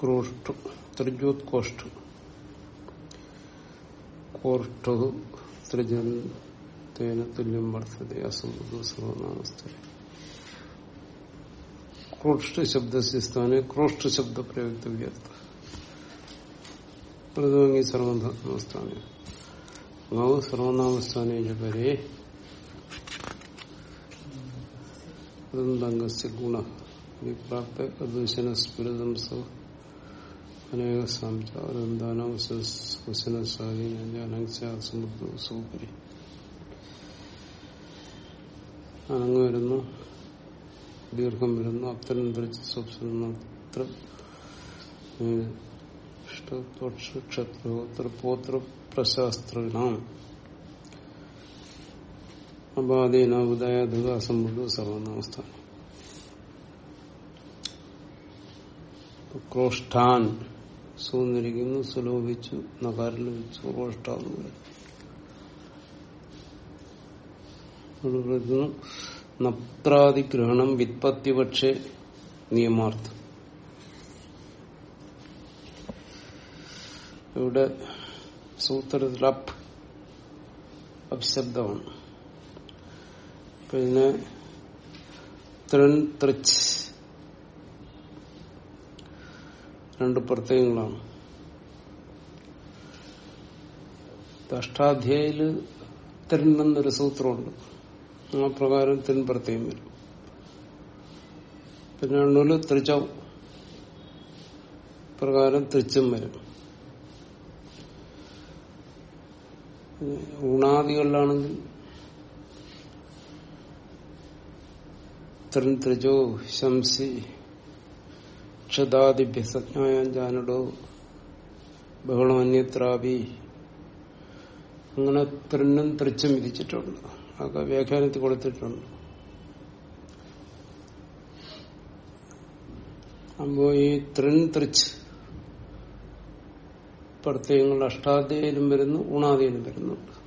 ക്രോഷ്ടു ത്രിജോത്കോഷ്ടു കോഷ്ടു ത്രിജന്തേന തുല്യം വർദ്ധത അസംബുദ്ധ സർവനാമസ്ഥ ക്രോഷ്ട ശബ്ദസ്യ സ്ഥാനെ ക്രോഷ്ട ശബ്ദ പ്രയുക്തവ്യർത്ഥ പ്രതിഭംഗി സർവനാമസ്ഥാനെ ഗാവ് സർവനാമസ്ഥാനെ പരേ ഗുണ. അദൂഷണ സ്ഫുരിതം സ അനേക സാംചാരന്താനം സമുദ്ര സൗകരി അനങ്ങ് വരുന്നു ദീർഘം വരുന്നു അത്തരം ധരിച്ച് സ്വപ്നത്ര ക്ഷത്രോത്ര പ്രശാസ്ത്രണം അപാദീന ഉദയാധിക അസംബുദ്ധ സർവനാമസ്ഥാനം ക്രോഷ്ടാൻ സൂന്നിരിക്കുന്നു സുലോഭിച്ചു നകാരിൽ വെച്ചു പറയുന്നു നപ്രാതിഗ്രഹണം വിത്പത്തിപക്ഷേ നിയമാർത്ഥം. ഇവിടെ സൂത്രത്തിൽ അപ് അപ്ശബ്ദമാണ്. പിന്നെ തൃൻ ത്രിച്ച് രണ്ട് പ്രത്യയങ്ങളാണ്. അഷ്ടാധ്യായിൽ തിരുന്നൊരു സൂത്രമുണ്ട്. ആ പ്രകാരം തിൻ പ്രത്യയം വരും. പിന്നെ എണ്ണൂൽ ത്രിച്ചവ് പ്രകാരം ത്രിച്ചും വരും. ഊണാദികളിലാണെങ്കിൽ ത്രിൻ ത്രിജോ ശംസി ക്ഷതാദിഭ്യ സജ്ഞായാൻ അന്യത്രാപി അങ്ങനെ ത്രിന്നും തൃച്ചും വിധിച്ചിട്ടുണ്ട്. അതൊക്കെ വ്യാഖ്യാനത്തിൽ കൊടുത്തിട്ടുണ്ട്. അപ്പോ ഈ ത്രിൻ തൃച്ച് പ്രത്യയങ്ങൾ അഷ്ടാധ്യായിലും വരുന്നു ഊണാദിയിലും വരുന്നുണ്ട്.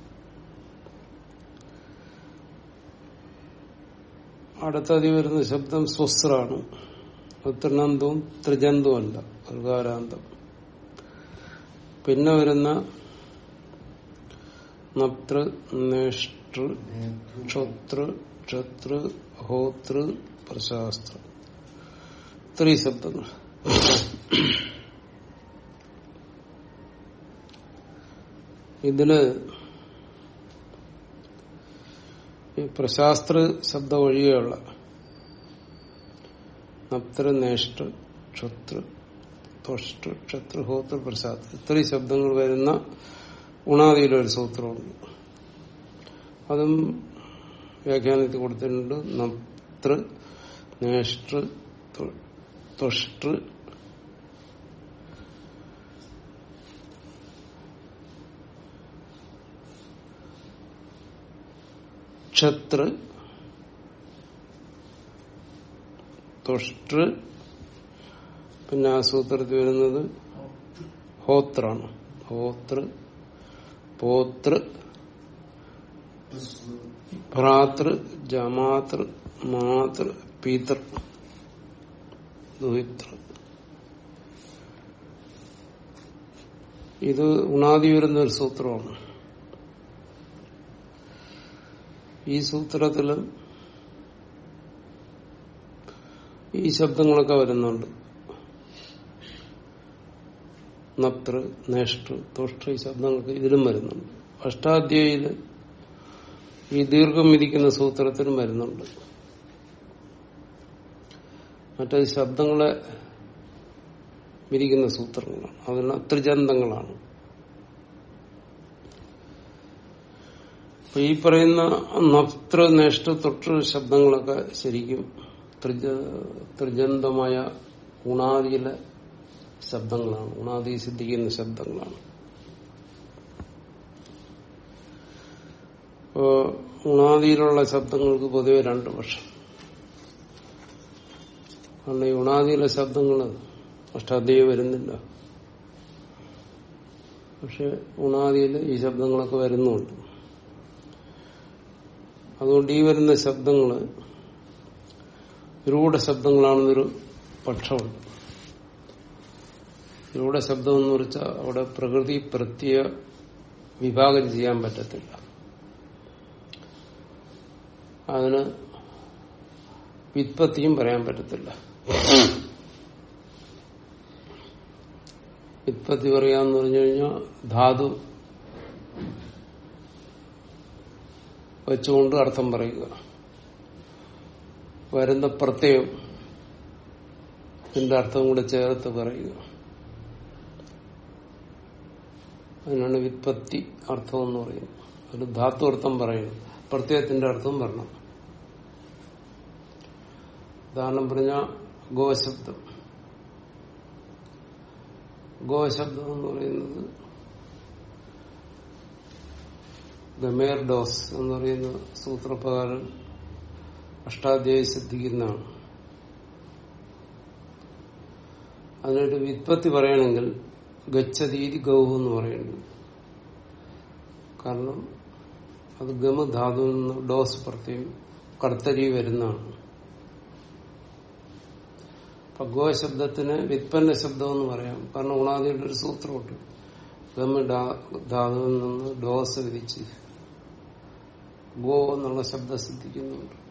അടുത്തതി വരുന്ന ശബ്ദം സ്വസ്രാണ്. തൃണന്തവും ത്രിജന്തവും അല്ല ഋകാരാന്തം പിന്നെ വരുന്ന നത്ര നേഷ്ടൃ ക്ഷോത്ര ക്ഷത്ര ഹോതൃ പ്രശാസ്ത്ര. ത്രീ ശബ്ദങ്ങൾ. ഇതിൽ ഈ പ്രശാസ്ത്ര ശബ്ദം ഒഴികെയുള്ള നപ്തൃ നേഷ്ട ക്ഷത്ര ത്വഷ്ട ക്ഷത്രഹോത്ര പ്രസാദ്. ഇത്രയും ശബ്ദങ്ങൾ വരുന്ന ഉണാദിയിലൊരു സൂത്രമുണ്ട്. അതും വ്യാഖ്യാനത്തിൽ കൊടുത്തിട്ടുണ്ട്. നപ്തൃ നേഷ്ട ത്വഷ്ട ക്ഷത്ര ത്വഷ്ടൃ പിന്നെ ആ സൂത്രത്തിൽ വരുന്നത് ഹോത്രാണ്. ഹോത്ര പോത്ര ഭ്രാതൃ ജമാതൃ മാതൃ പീതൃ ദുഹിതൃ. ഇത് ഉണാതി വരുന്ന ഒരു സൂത്രമാണ്. ഈ സൂത്രത്തിൽ ഈ ശബ്ദങ്ങളൊക്കെ വരുന്നുണ്ട്. നപ്തൃ നേഷ്ടൃ തുഷ്ട ഈ ശബ്ദങ്ങൾക്ക് ഇതിലും വരുന്നുണ്ട്. അഷ്ടാധ്യായിൽ ഈ ദീർഘം വിധിക്കുന്ന സൂത്രത്തിനും വരുന്നുണ്ട്. മറ്റേ ശബ്ദങ്ങളെ വിരിക്കുന്ന സൂത്രങ്ങളാണ് അതിന് ത്രിജന്തങ്ങളാണ് അപ്പൊ ഈ പറയുന്ന നപ്തൃ നേഷ്ട തൊട്ട് ശബ്ദങ്ങളൊക്കെ ശരിക്കും ത്രിജന്തമായ ഉണാദിയിലെ ശബ്ദങ്ങളാണ്. ഉണാദി സിദ്ധിക്കുന്ന ശബ്ദങ്ങളാണ്. ഇപ്പോ ഉണാദിയിലുള്ള ശബ്ദങ്ങൾക്ക് പൊതുവെ രണ്ട് പക്ഷം. കാരണം ഈ ഉണാദിയിലെ ശബ്ദങ്ങൾ അഷ്ടാധ്യായ വരുന്നില്ല. പക്ഷെ ഉണാദിയിൽ ഈ ശബ്ദങ്ങളൊക്കെ വരുന്നുണ്ട്. അതുകൊണ്ട് ഈ വരുന്ന ശബ്ദങ്ങൾ രൂഢ ശബ്ദങ്ങളാണെന്നൊരു പക്ഷമുണ്ട് രൂഢ ശബ്ദം എന്ന് വെച്ചാൽ അവിടെ പ്രകൃതി പ്രത്യ വിഭാഗം ചെയ്യാൻ പറ്റത്തില്ല. അതിന് വിത്പത്തിയും പറയാൻ പറ്റത്തില്ല. വിത്പത്തി പറയാന്ന് പറഞ്ഞു കഴിഞ്ഞാൽ ധാതു വെച്ചുകൊണ്ട് അർത്ഥം പറയുക. വരുന്ന പ്രത്യയം ഇതിന്റെ അർത്ഥം കൂടെ ചേർത്ത് പറയുക. അതിനാണ് വിത്പത്തി അർത്ഥം എന്ന് പറയുന്നത്. ഒരു ധാത്തു അർത്ഥം പറയുന്നു പ്രത്യയത്തിന്റെ അർത്ഥം പറഞ്ഞു ഉദാഹരണം പറഞ്ഞ ഗോശബ്ദം. ഗോശബ്ദം എന്ന് പറയുന്നത് ഗമേർ ഡോസ് എന്ന് പറയുന്ന സൂത്രപ്രകാരം അഷ്ടാധ്യായി ശ്രദ്ധിക്കുന്നതാണ്. അതിനൊരു വിത്പത്തി പറയണമെങ്കിൽ ഗച്ഛതീതി ഗൗഹു എന്ന് പറയുന്നു കാരണം അത് ഗമ ധാതു ഡോസ് പ്രത്യേകം കർത്തരി വരുന്നതാണ്. അപ്പൊ ഗോ ശബ്ദത്തിന് വിത്പന്ന ശബ്ദം എന്ന് പറയാം. കാരണം ഉണാദിയുടെ ഒരു സൂത്രമുണ്ട്. ഗമ ധാതുവിൽ നിന്ന് ഡോസ് വിധിച്ച് ഗോ എന്നുള്ള ശബ്ദം സിദ്ധിക്കുന്നുണ്ട്.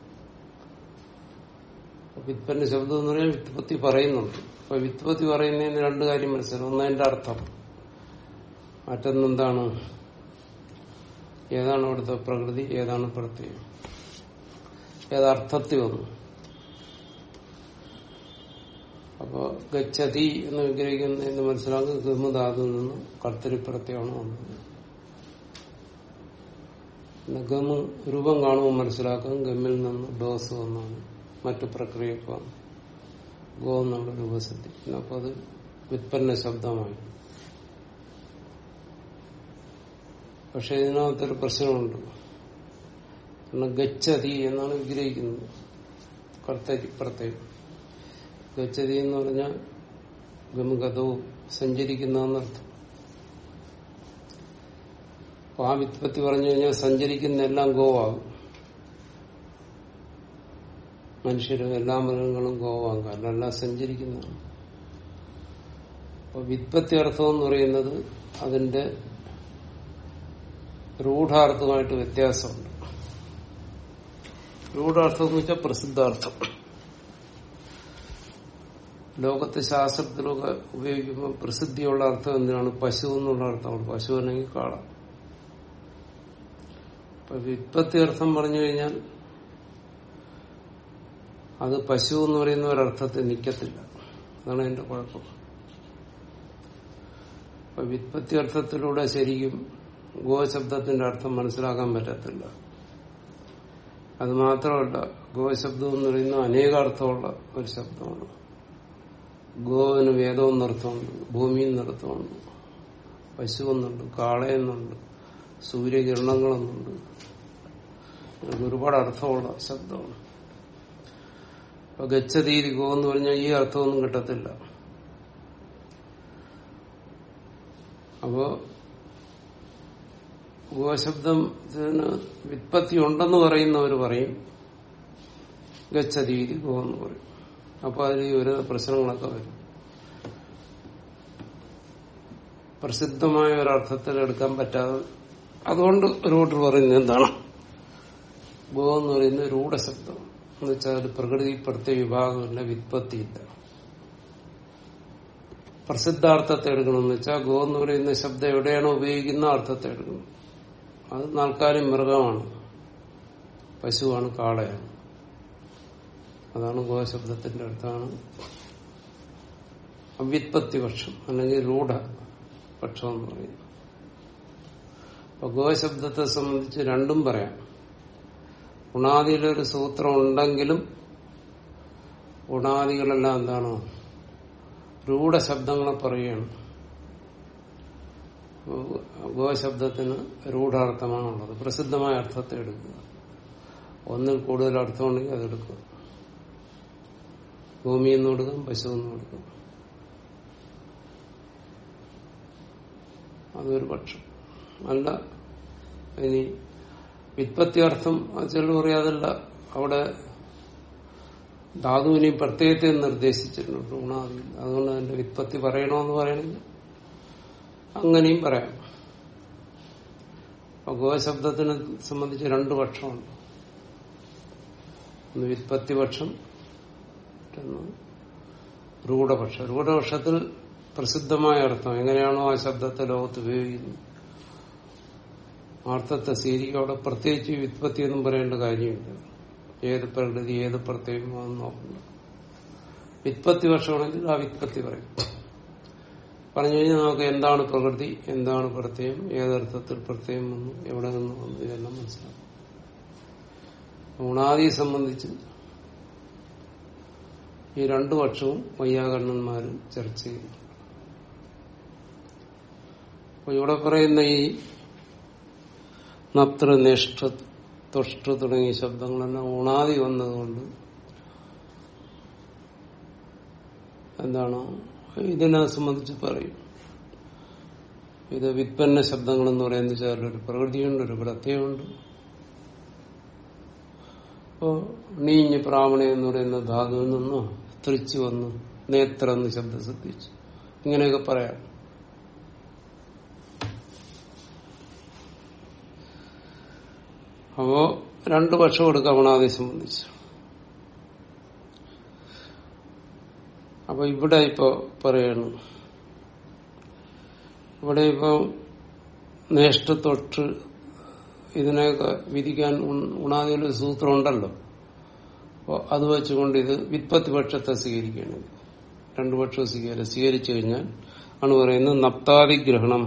വിത്പന്ന ശബ്ദം എന്ന് പറയാൻ വിത്പത്തി പറയുന്നുണ്ട്. അപ്പൊ വിത്പത്തി പറയുന്നതിന് രണ്ട് കാര്യം മനസ്സിലാവും ഒന്നതിന്റെ അർത്ഥം. മറ്റൊന്നെന്താണ്? ഏതാണ് അവിടുത്തെ പ്രകൃതി ഏതാണ് പ്രത്യേകം? ഏതർത്ഥത്തിൽ വന്നു അപ്പോ ഗച്ഛതി എന്ന് വിഗ്രഹിക്കുന്നതിന് മനസ്സിലാക്കുക ഗമധാതുവിൽ കർത്തരി പ്രത്യമാണ് വന്നത്. ഗമു രൂപം കാണുമ്പോൾ മനസ്സിലാക്കും ഗമ്മിൽ നിന്ന് ഡോസ് വന്നാണ് മറ്റു പ്രക്രിയക്ക് ഗോ എന്നുള്ള രൂപസിദ്ധി അപ്പൊ അത് വിത്പന്ന ശബ്ദമായി പക്ഷെ ഇതിനകത്തൊരു പ്രശ്നമുണ്ട്. കാരണം ഗച്ഛതി എന്നാണ് വിഗ്രഹിക്കുന്നത്. കർത്തരി പ്രത്യേകം. ഗച്ഛതി എന്ന് പറഞ്ഞാൽ ഗമഗതവും സഞ്ചരിക്കുന്നതെന്നർത്ഥം അപ്പൊ ആ വിത്പത്തി പറഞ്ഞു കഴിഞ്ഞാൽ സഞ്ചരിക്കുന്ന എല്ലാം ഗോവാകും മനുഷ്യരും എല്ലാ മൃഗങ്ങളും ഗോവാകും കാരണം എല്ലാം സഞ്ചരിക്കുന്നതാണ്. അപ്പോൾ വിത്പത്തി അർത്ഥം എന്ന് പറയുന്നത് അതിന്റെ രൂഢാർത്ഥമായിട്ട് വ്യത്യാസമുണ്ട്. രൂഢാർത്ഥം എന്ന് വെച്ചാൽ പ്രസിദ്ധാർത്ഥം. ലോകത്തെ ശാസ്ത്രത്തിലൊക്കെ ഉപയോഗിക്കുമ്പോൾ പ്രസിദ്ധിയുള്ള അർത്ഥം എന്തിനാണ്? പശു എന്നുള്ള അർത്ഥമാണ്. പശു അല്ലെങ്കിൽ കാള. അപ്പൊ വിത്പത്തി അർത്ഥം പറഞ്ഞു കഴിഞ്ഞാൽ അത് പശു എന്ന് പറയുന്ന ഒരർത്ഥത്തിൽ നിൽക്കത്തില്ല അതാണ് എന്റെ കുഴപ്പം. അപ്പൊ വിത്പത്തി അർത്ഥത്തിലൂടെ ശരിക്കും ഗോശബ്ദത്തിന്റെ അർത്ഥം മനസ്സിലാക്കാൻ പറ്റത്തില്ല. അത് മാത്രമല്ല ഗോശബ്ദം എന്ന് പറയുന്ന അനേകാർത്ഥമുള്ള ഒരു ശബ്ദമാണ്. ഗോവിന് വേദവും എന്നർത്ഥമുണ്ട് ഭൂമിയിൽ നിർത്തമുണ്ട് പശു എന്നുണ്ട് കാളയെന്നുണ്ട് സൂര്യകിരണങ്ങളെന്നുണ്ട് ഒരുപാട് അർത്ഥമുള്ള ശബ്ദമാണ്. അപ്പൊ ഗച്ഛതീതി എന്ന് പറഞ്ഞാൽ ഈ അർത്ഥമൊന്നും കിട്ടത്തില്ല. അപ്പോ ഗോശബ്ദത്തിന് വിത്പത്തി ഉണ്ടെന്ന് പറയുന്നവർ പറയും ഗച്ഛതീതി ഗോ എന്ന് പറയും. അപ്പൊ അതിൽ ഒരു പ്രശ്നങ്ങളൊക്കെ വരും. പ്രസിദ്ധമായ ഒരർത്ഥത്തിൽ എടുക്കാൻ പറ്റാതെ അതുകൊണ്ട് ഒരു കൂട്ടർ പറയുന്നത് എന്താണ്? ഗോ എന്ന് പറയുന്നത് രൂഢശബ്ദം എന്ന് വെച്ചാൽ അത് പ്രകൃതിപ്പെടുത്തിയ വിഭാഗമില്ല വിത്പത്തിയില്ല പ്രസിദ്ധാർത്ഥത്തെ എടുക്കണമെന്ന് വെച്ചാൽ ഗോ എന്ന് പറയുന്ന ശബ്ദം എവിടെയാണോ ഉപയോഗിക്കുന്ന അർത്ഥത്തെ എടുക്കണം. അത് നാൽക്കാലം മൃഗമാണ്. പശുവാണ് കാളയാണ്. അതാണ് ഗോശബ്ദത്തിന്റെ അർത്ഥമാണ്. അവ്യുത്പത്തി പക്ഷം അല്ലെങ്കിൽ രൂഢ പക്ഷം എന്ന് പറയുന്നത്. അപ്പൊ ഗോശബ്ദത്തെ സംബന്ധിച്ച് രണ്ടും പറയാം. ഉണാദിയിലൊരു സൂത്രം ഉണ്ടെങ്കിലും ഉണാദികളെല്ലാം എന്താണ്? രൂഢശബ്ദങ്ങളെ പറയുകയാണ്. ഗോശബ്ദത്തിന് രൂഢാർത്ഥമാണുള്ളത്. പ്രസിദ്ധമായ അർത്ഥത്തെ എടുക്കുക. ഒന്നിൽ കൂടുതൽ അർത്ഥമുണ്ടെങ്കിൽ അതെടുക്കുക ഭൂമി എന്ന് കൊടുക്കും പശു എന്ന് കൊടുക്കും അതൊരു പക്ഷം. അല്ല ഇനി വിത്പത്തി അർത്ഥം ചിലർ പറയാതല്ല. അവിടെ ധാതുവിനെയും പ്രത്യേകത്തെയും നിർദ്ദേശിച്ചിട്ടുണ്ട് ഗുണാദി അതുകൊണ്ട് അതിന്റെ വിത്പത്തി പറയണമെന്ന് പറയണെങ്കിൽ അങ്ങനെയും പറയാം. അപ്പൊ ഗോശബ്ദത്തിനെ സംബന്ധിച്ച് രണ്ടു പക്ഷമുണ്ട്. ഒന്ന് വിത്പത്തി പക്ഷം രൂഢപക്ഷം. രൂഢപക്ഷത്തിൽ പ്രസിദ്ധമായ അർത്ഥം എങ്ങനെയാണോ ആ ശബ്ദത്തെ ലോകത്ത് ഉപയോഗിക്കുന്നത്? അർത്ഥത്തെ സ്വീകരിക്കുക അവിടെ പ്രത്യേകിച്ച് വിത്പത്തി എന്നും പറയേണ്ട കാര്യമില്ല. ഏത് പ്രകൃതി ഏത് പ്രത്യേകമാണെന്ന് നോക്കുന്നു വിത്പത്തി വർഷമാണെങ്കിൽ ആ വിത്പത്തി പറയും. പറഞ്ഞു കഴിഞ്ഞാൽ നമുക്ക് എന്താണ് പ്രകൃതി എന്താണ് പ്രത്യയം ഏതർത്ഥത്തിൽ പ്രത്യയം വന്നു എവിടെ നിന്ന് വന്നു ഇതെല്ലാം മനസ്സിലാക്കും ഗുണാദിയെ സംബന്ധിച്ച് ഈ രണ്ടു പക്ഷവും വൈയാകരണന്മാർ ചർച്ച അപ്പൊ ഇവിടെ പറയുന്ന ഈ നത്ര നിഷ്ഠ തുഷ്ട തുടങ്ങിയ ശബ്ദങ്ങളെല്ലാം ഉണാതി വന്നതുകൊണ്ട് എന്താണ് ഇതിനെ സംബന്ധിച്ച് പറയും. ഇത് വിത്പന്ന ശബ്ദങ്ങൾ എന്ന് പറയുന്ന വെച്ചാൽ ഒരു പ്രകൃതിയുണ്ട് ഒരു പ്രത്യയമുണ്ട്. അപ്പോ നീഞ്ഞ് പ്രാവണ എന്ന് പറയുന്ന ധാതുവിൽ നിന്നോ തൃച്ചു വന്നു നേത്ര എന്ന് ശബ്ദം ശ്രദ്ധിച്ചു ഇങ്ങനെയൊക്കെ പറയാം. അപ്പോ രണ്ടു പക്ഷം എടുക്കാം ഗുണാദിയെ സംബന്ധിച്ച്. അപ്പൊ ഇവിടെ ഇപ്പൊ പറയണം. ഇവിടെ ഇപ്പൊ നേഷ്ടത്തൊട്ട് ഇതിനെയൊക്കെ വിധിക്കാൻ ഉണാദിയിൽ ഒരു സൂത്രം ഉണ്ടല്ലോ അപ്പോൾ അത് വെച്ചുകൊണ്ട് ഇത് വിത്പത്തി പക്ഷത്തെ സ്വീകരിക്കുകയാണ്. രണ്ടു പക്ഷം സ്വീകരിക്കുക സ്വീകരിച്ചു കഴിഞ്ഞാൽ ആണ് പറയുന്നത് നപ്താതിഗ്രഹണം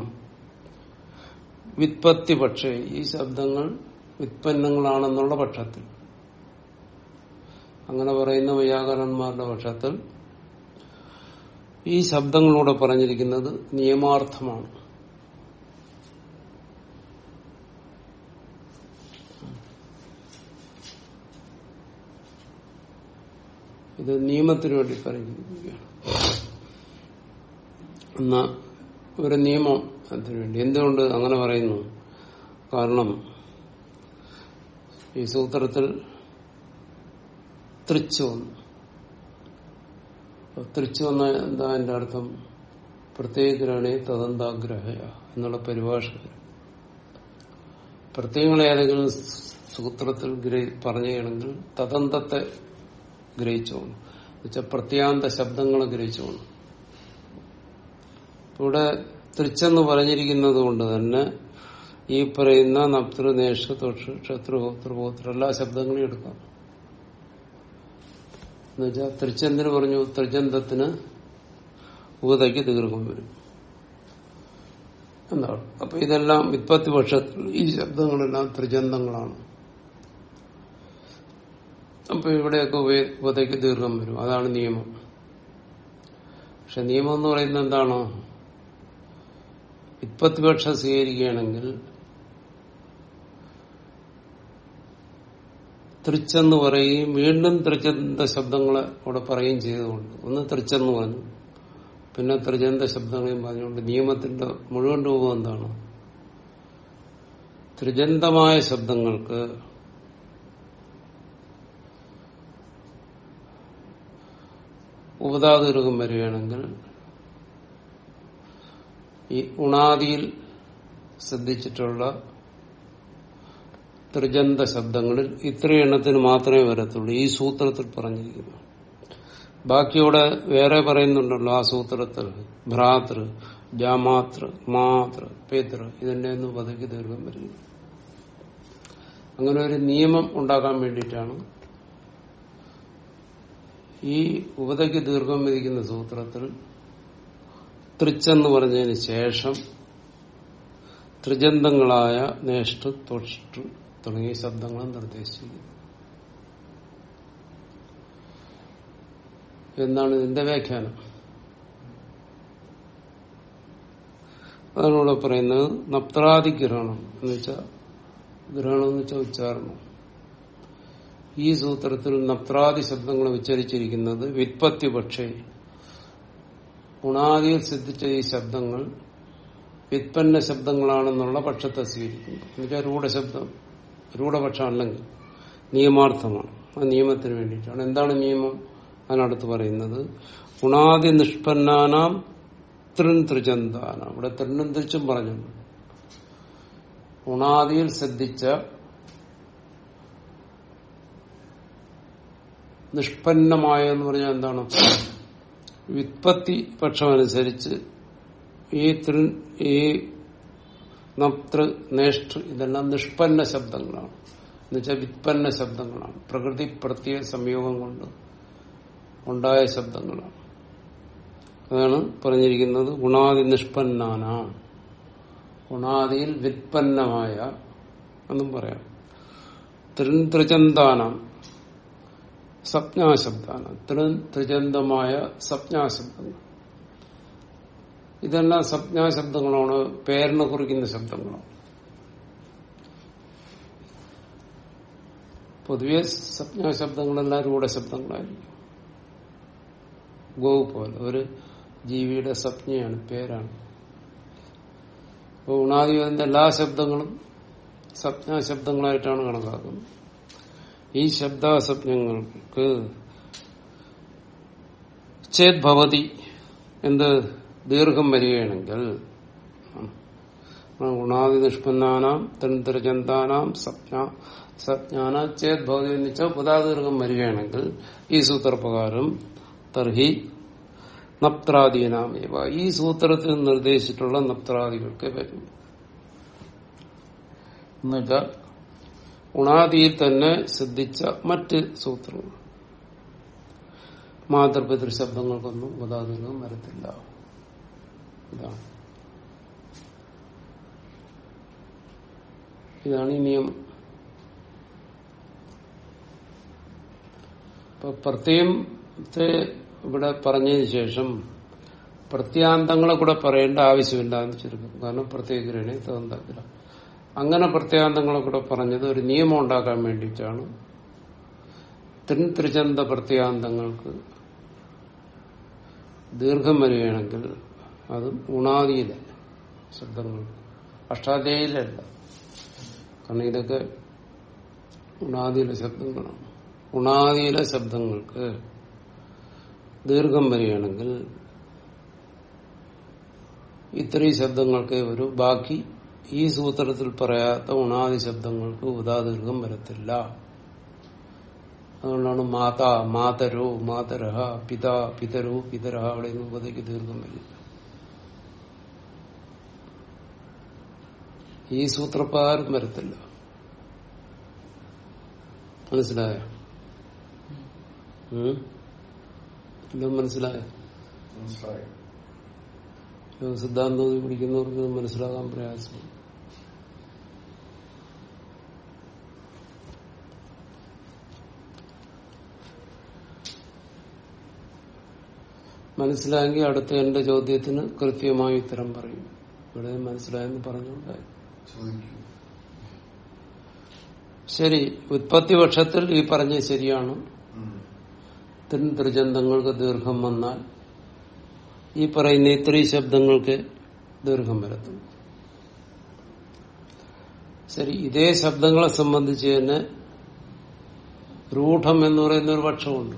വിത്പത്തി പക്ഷേ ഈ ശബ്ദങ്ങൾ വിത്പന്നങ്ങളാണെന്നുള്ള പക്ഷത്തിൽ. അങ്ങനെ പറയുന്ന വൈയാകരണന്മാരുടെ പക്ഷത്തിൽ ഈ ശബ്ദങ്ങളൂടെ പറഞ്ഞിരിക്കുന്നത് നിയമാർത്ഥമാണ്. ഇത് നിയമത്തിന് വേണ്ടി പറഞ്ഞിരിക്കുകയാണ്. എന്നാ ഒരു നിയമം അതിനുവേണ്ടി. എന്തുകൊണ്ട് അങ്ങനെ പറയുന്നു? കാരണം ഈ സൂത്രത്തിൽ തൃച്ചു വന്നു തൃച്ചു വന്ന എന്താ എന്റെ അർത്ഥം? പ്രത്യേകരാണേ തദന്താഗ്രഹ എന്നുള്ള പരിഭാഷ പ്രത്യേകങ്ങൾ ഏതെങ്കിലും സൂത്രത്തിൽ പറഞ്ഞുകയാണെങ്കിൽ തദന്തത്തെ ഗ്രഹിച്ചോണം എന്നുവെച്ചാൽ പ്രത്യാന്ത ശബ്ദങ്ങളെ ഗ്രഹിച്ചോണം ഇവിടെ തൃച്ചെന്ന് പറഞ്ഞിരിക്കുന്നത് കൊണ്ട് തന്നെ ഈ പറയുന്ന നപ്തൃ നേഷ തൊഷ് എല്ലാ ശബ്ദങ്ങളും എടുക്കാം. എന്നുവെച്ചാൽ ത്രിചന്ദ്രന് പറഞ്ഞു ത്രിജന്തത്തിന് ഉപതയ്ക്ക് ദീർഘം വരും. എന്താണ് അപ്പൊ ഇതെല്ലാം വിത്പത്തി പക്ഷത്തിൽ ഈ ശബ്ദങ്ങളെല്ലാം ത്രിചന്ദങ്ങളാണ് അപ്പൊ ഇവിടെയൊക്കെ ഉപതയ്ക്ക് ദീർഘം വരും. അതാണ് നിയമം. പക്ഷെ നിയമം എന്ന് പറയുന്നത് എന്താണോ? വിത്പത്തിപക്ഷ സ്വീകരിക്കുകയാണെങ്കിൽ തൃച്ചെന്ന് പറയുകയും വീണ്ടും തൃച്ചന്ത ശബ്ദങ്ങളെ അവിടെ പറയുകയും ചെയ്തുകൊണ്ട് ഒന്ന് തൃച്ചെന്ന് പറഞ്ഞു. പിന്നെ തൃചന്ത ശബ്ദങ്ങളെയും പറഞ്ഞുകൊണ്ട് നിയമത്തിന്റെ മുഴുവൻ രൂപം എന്താണ്? ത്രിജന്തമായ ശബ്ദങ്ങൾക്ക് ഉപതാതുരുകം വരികയാണെങ്കിൽ ഈ ഉണാദിയിൽ ശ്രദ്ധിച്ചിട്ടുള്ള ത്രിജന്ത ശബ്ദങ്ങളിൽ ഇത്ര എണ്ണത്തിന് മാത്രമേ വരത്തുള്ളൂ. ഈ സൂത്രത്തിൽ പറഞ്ഞിരിക്കുന്നു. ബാക്കിയോടെ വേറെ പറയുന്നുണ്ടല്ലോ ആ സൂത്രത്തിൽ. ഭ്രാതൃ ജാമാതൃ മാതൃ പേതൃ ഇതിന്റെ ഒന്നും പതുക്കി ദീർഘം വരിക അങ്ങനെ ഒരു നിയമം ഉണ്ടാക്കാൻ വേണ്ടിയിട്ടാണ് ഈ ഉപതയ്ക്ക് ദീർഘം വിധിക്കുന്ന സൂത്രത്തിൽ തൃച്ചെന്ന് പറഞ്ഞതിന് ശേഷം ത്രിജന്തങ്ങളായ നേഷ്ട തൊഷ്ടു തുടങ്ങിയ ശബ്ദങ്ങളും നിർദ്ദേശിക്കുന്നു. എന്നാണ് ഇതിന്റെ വ്യാഖ്യാനം? അതിനോട് പറയുന്നത് നപ്ത്രാദി ഗ്രഹണം എന്ന് വെച്ചാൽ ഗ്രഹണം എന്ന് വെച്ചാൽ ഉച്ചാരണം. ഈ സൂത്രത്തിൽ നപ്ത്രാദി ശബ്ദങ്ങൾ ഉച്ചരിച്ചിരിക്കുന്നത് വിത്പത്തി പക്ഷേ ഗുണാദിയിൽ സിദ്ധിച്ച ഈ ശബ്ദങ്ങൾ വിത്പന്ന ശബ്ദങ്ങളാണെന്നുള്ള പക്ഷത്തെ സ്വീകരിക്കുന്നു. എന്നുവെച്ചാൽ രൂഢശബ്ദം. രൂഢപക്ഷം അല്ലെങ്കിൽ നിയമാർത്ഥമാണ്. ആ നിയമത്തിന് വേണ്ടിയിട്ടാണ്. എന്താണ് നിയമം? അതിനടുത്ത് പറയുന്നത് ഗുണാദി നിഷ്പന്നാനാം തൃൻ ത്രിചന്താന ഇവിടെ തൃണ്ണും തിരിച്ചും പറഞ്ഞു ഗുണാദിയിൽ ശ്രദ്ധിച്ച നിഷ്പന്നമായ എന്ന് പറഞ്ഞാൽ എന്താണ്? വ്യുത്പത്തി പക്ഷമനുസരിച്ച് ഈ തൃ ഈ നപ്തൃ നേഷ്ട ഇതെല്ലാം നിഷ്പന്ന ശബ്ദങ്ങളാണ്. എന്നുവെച്ചാൽ വിത്പന്ന ശബ്ദങ്ങളാണ്. പ്രകൃതി പ്രത്യേക സംയോഗം കൊണ്ട് ഉണ്ടായ ശബ്ദങ്ങളാണ്. അതാണ് പറഞ്ഞിരിക്കുന്നത് ഗുണാദി നിഷ്പന്നാന. ഗുണാദിയിൽ വിത്പന്നമായ എന്നും പറയാം. ത്രിചന്താനം സപ്ഞാശബ്ദാണ് ത്രിചന്തമായ സപ്ഞാശബ്ദങ്ങൾ ഇതെല്ലാം സപ്ഞാശബ്ദങ്ങളാണ് പേരിനെ കുറിക്കുന്ന ശബ്ദങ്ങളാണ്. പൊതുവെ സപ്ഞാശബ്ദങ്ങളെല്ലാം രൂഢശബ്ദങ്ങളായിരിക്കും ഗോവ് പോലെ. ഒരു ജീവിയുടെ സ്വപ്നയാണ് പേരാണ്. അപ്പോൾ ഉണാദിവന്റെ എല്ലാ ശബ്ദങ്ങളും സപ്ഞാശബ്ദങ്ങളായിട്ടാണ് കണക്കാക്കുന്നത്. ഈ ശബ്ദാസപ്ഞങ്ങൾക്ക് ചേത് ഭവതി എന്ത് ദീർഘം വരികയാണെങ്കിൽ ഗുണാദി നിഷ്പന്നാനാം തന്ത്രചന്താനാം സപ്ന സജ്ഞാന ചേത് ഭവതി എന്ന് വെച്ചാൽ പുതാദീർഘം വരികയാണെങ്കിൽ ഈ സൂത്രപ്രകാരം തർഹി നപ്ത്രാദീനാമേവ. ഈ സൂത്രത്തിൽ നിർദ്ദേശിച്ചിട്ടുള്ള നപ്ത്രാദികൾക്ക് വരും. എന്നുവെച്ചാൽ ഗുണാദിയിൽ തന്നെ സിദ്ധിച്ച മറ്റ് സൂത്രങ്ങൾ. മാതൃപിതൃ ശബ്ദങ്ങൾക്കൊന്നും ഉദാഹരണം വരത്തില്ല. ഇതാണ് ഇതാണ് ഈ നിയമം ഇപ്പൊ പ്രത്യേകത്തെ ഇവിടെ പറഞ്ഞതിന് ശേഷം പ്രത്യാന്തങ്ങളെ കൂടെ പറയേണ്ട ആവശ്യമില്ല എന്ന് ചുരുക്കം. കാരണം പ്രത്യേക തന്നില്ല അങ്ങനെ പ്രത്യാന്തങ്ങളെ കൂടെ പറഞ്ഞത് ഒരു നിയമം ഉണ്ടാക്കാൻ വേണ്ടിയിട്ടാണ്. തിൻ ത്രിചന്ത പ്രത്യാന്തങ്ങൾക്ക് ദീർഘം വരികയാണെങ്കിൽ അത് ഉണാദിയിലെ ശബ്ദങ്ങൾ അഷ്ടാധ്യായിലല്ല കാരണം ഇതൊക്കെ ഉണാദിയിലെ ശബ്ദങ്ങളാണ്. ഉണാദിയിലെ ശബ്ദങ്ങൾക്ക് ദീർഘം വരികയാണെങ്കിൽ ഇത്രയും ശബ്ദങ്ങൾക്ക് ഒരു ബാക്കി ഈ സൂത്രത്തിൽ പറയാത്ത ഉണാദി ശബ്ദങ്ങൾക്ക് ഉദാദീർഘം വരത്തില്ല. അതുകൊണ്ടാണ് മാതാ മാതരോ മാതരഹ പിതാ പിതരോ പിതരഹ അവിടെ നിന്ന് ഉപതയ്ക്ക് ദീർഘം വരില്ല. ഈ സൂത്രപ്രകാരം വരത്തില്ല. മനസ്സിലായോ? എല്ലാം മനസ്സിലായോ? സിദ്ധാന്തം പിടിക്കുന്നവർക്ക് മനസ്സിലാകാൻ പ്രയാസം. മനസ്സിലായെങ്കിൽ അടുത്ത എന്റെ ചോദ്യത്തിന് കൃത്യമായി ഉത്തരം പറയും. ഇവിടെ മനസ്സിലായെന്ന് പറഞ്ഞുകൊണ്ടായി ശരി ഉത്പത്തി പക്ഷത്തിൽ ഈ പറഞ്ഞ ശരിയാണ്. തിരുചന്തങ്ങൾക്ക് ദീർഘം വന്നാൽ ഈ പറയുന്ന ഇത്രയും ശബ്ദങ്ങൾക്ക് ദീർഘം വരത്തും. ശരി ഇതേ ശബ്ദങ്ങളെ സംബന്ധിച്ച് തന്നെ രൂഢം എന്ന് പറയുന്ന ഒരു പക്ഷമുണ്ട്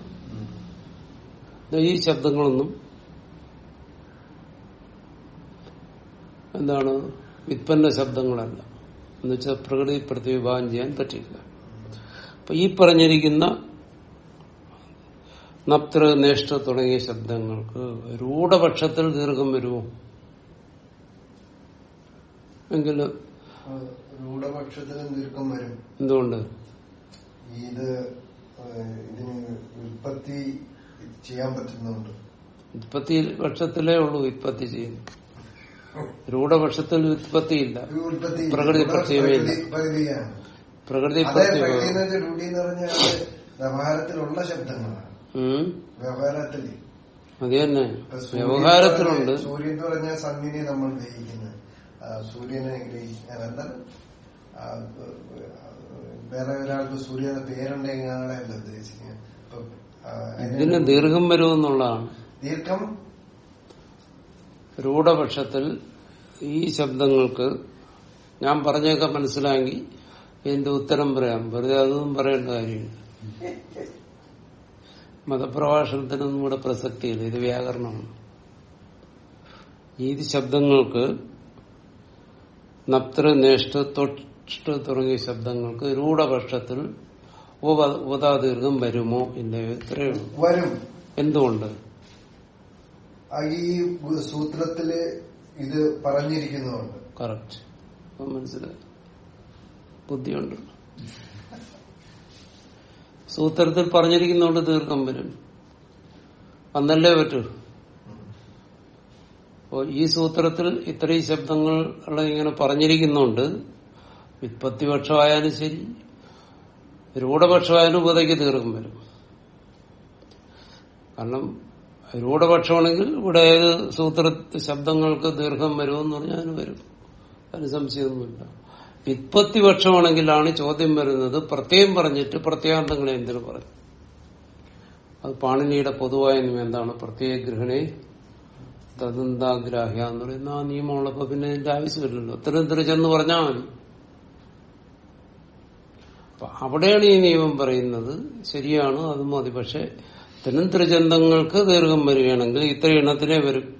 ഈ ശബ്ദങ്ങളൊന്നും എന്താണ്? വിത്പന്ന ശബ്ദങ്ങളല്ല. എന്നുവെച്ചാൽ പ്രകൃതിപ്പെടുത്തി വിഭാഗം ചെയ്യാൻ പറ്റില്ല അപ്പൊ ഈ പറഞ്ഞിരിക്കുന്ന നപ്തൃ നേഷ്ട തുടങ്ങിയ ശബ്ദങ്ങൾക്ക് രൂഢപക്ഷത്തിൽ ദീർഘം വരുമോ? എങ്കിലും രൂഢപക്ഷത്തിന് ദീർഘം വരും. എന്തുകൊണ്ട്? ഇത് ഇതിന് ഉൽപ്പത്തി ചെയ്യാൻ പറ്റുന്നുണ്ട്. ഉത്പത്തി പക്ഷത്തിലേ ഉള്ളൂ ഉത്പത്തി ചെയ്യുന്നു രൂഢപക്ഷത്തിൽ ഉത്പത്തിയില്ല. പ്രകൃതി പ്രത്യേകമില്ല പ്രകൃതി- വ്യവഹാരത്തിലുള്ള ശബ്ദങ്ങളാണ്. വ്യവഹാരത്തിൽ അത് തന്നെ. വ്യവഹാരത്തിലുണ്ട്. സൂര്യൻ എന്ന് പറഞ്ഞാൽ സണ്ണിനെ നമ്മൾ ഗ്രഹിക്കുന്നത്. സൂര്യനെ ഗ്രഹിക്കാൻ എന്താണ് വേറെ ഒരാൾക്ക് സൂര്യന്റെ പേരുണ്ടെങ്കിൽ ആളെയല്ല ഉദ്ദേശിക്കുന്നത്. ഇതിന് ദീർഘം വരുമെന്നുള്ളതാണ്. ദീർഘം രൂഢപക്ഷത്തിൽ ഈ ശബ്ദങ്ങൾക്ക് ഞാൻ പറഞ്ഞൊക്കെ മനസ്സിലാക്കി എന്റെ ഉത്തരം പറയാം. വെറുതെ അതൊന്നും പറയേണ്ട കാര്യമില്ല. മതപ്രഭാഷണത്തിനൊന്നും ഇവിടെ പ്രസക്തിയില്ല. ഇത് വ്യാകരണമാണ്. ഈ ശബ്ദങ്ങൾക്ക് നപ്തൃ നേഷ്ട തൊട്ട് തുടങ്ങിയ ശബ്ദങ്ങൾക്ക് രൂഢപക്ഷത്തിൽ ഉപതാതീർഘം ഉപതാദീർഘം വരുമോ? ഇല്ലയോ ഇത്രയുള്ളൂ വരും. എന്തുകൊണ്ട്? ഈ സൂത്രത്തിൽ ഇത് പറഞ്ഞിരിക്കുന്നുണ്ട് കറക്റ്റ് മനസ്സിലായി. ബുദ്ധിയുണ്ട്. സൂത്രത്തിൽ പറഞ്ഞിരിക്കുന്നതുകൊണ്ട് തീർക്കം വരും അന്നല്ലേ പറ്റൂ? അപ്പോ ഈ സൂത്രത്തിൽ ഇത്രയും ശബ്ദങ്ങൾ ഇങ്ങനെ പറഞ്ഞിരിക്കുന്നുണ്ട് വിത്പത്തിപക്ഷമായാലും ശരി രൂഢപക്ഷമായാലും ഉപതയ്ക്ക് തീർക്കും വരും കാരണം രൂഢപക്ഷമാണെങ്കിൽ ഇവിടെ ഏത് സൂത്ര ശബ്ദങ്ങൾക്ക് ദീർഘം വരുമെന്ന് പറഞ്ഞാൽ അതിന് വരും. അതിന് സംശയമൊന്നുമില്ല. വിത്പത്തി പക്ഷമാണെങ്കിലാണ് ചോദ്യം വരുന്നത്. പ്രത്യേകം പറഞ്ഞിട്ട് പ്രത്യേകാന്തങ്ങളെ എന്തിനു പറഞ്ഞു അത് പാണിനിയുടെ പൊതുവായ നിയമം എന്താണ്? പ്രത്യേക ഗ്രഹണേ തദന്താഗ്രാഹ്യ എന്ന് പറയുന്ന ആ നിയമമുള്ളപ്പോ പിന്നെ ഇതിന്റെ ആവശ്യമില്ലല്ലോ ഇത്തരം ചെന്ന് പറഞ്ഞാൽ മതി. അവിടെയാണ് ഈ നിയമം പറയുന്നത്. ശരിയാണ് അത് മതി. പക്ഷെ ഇത്തരം ത്രിചന്തങ്ങൾക്ക് ദീർഘം വരികയാണെങ്കിൽ ഇത്ര എണ്ണത്തിനെ വരും.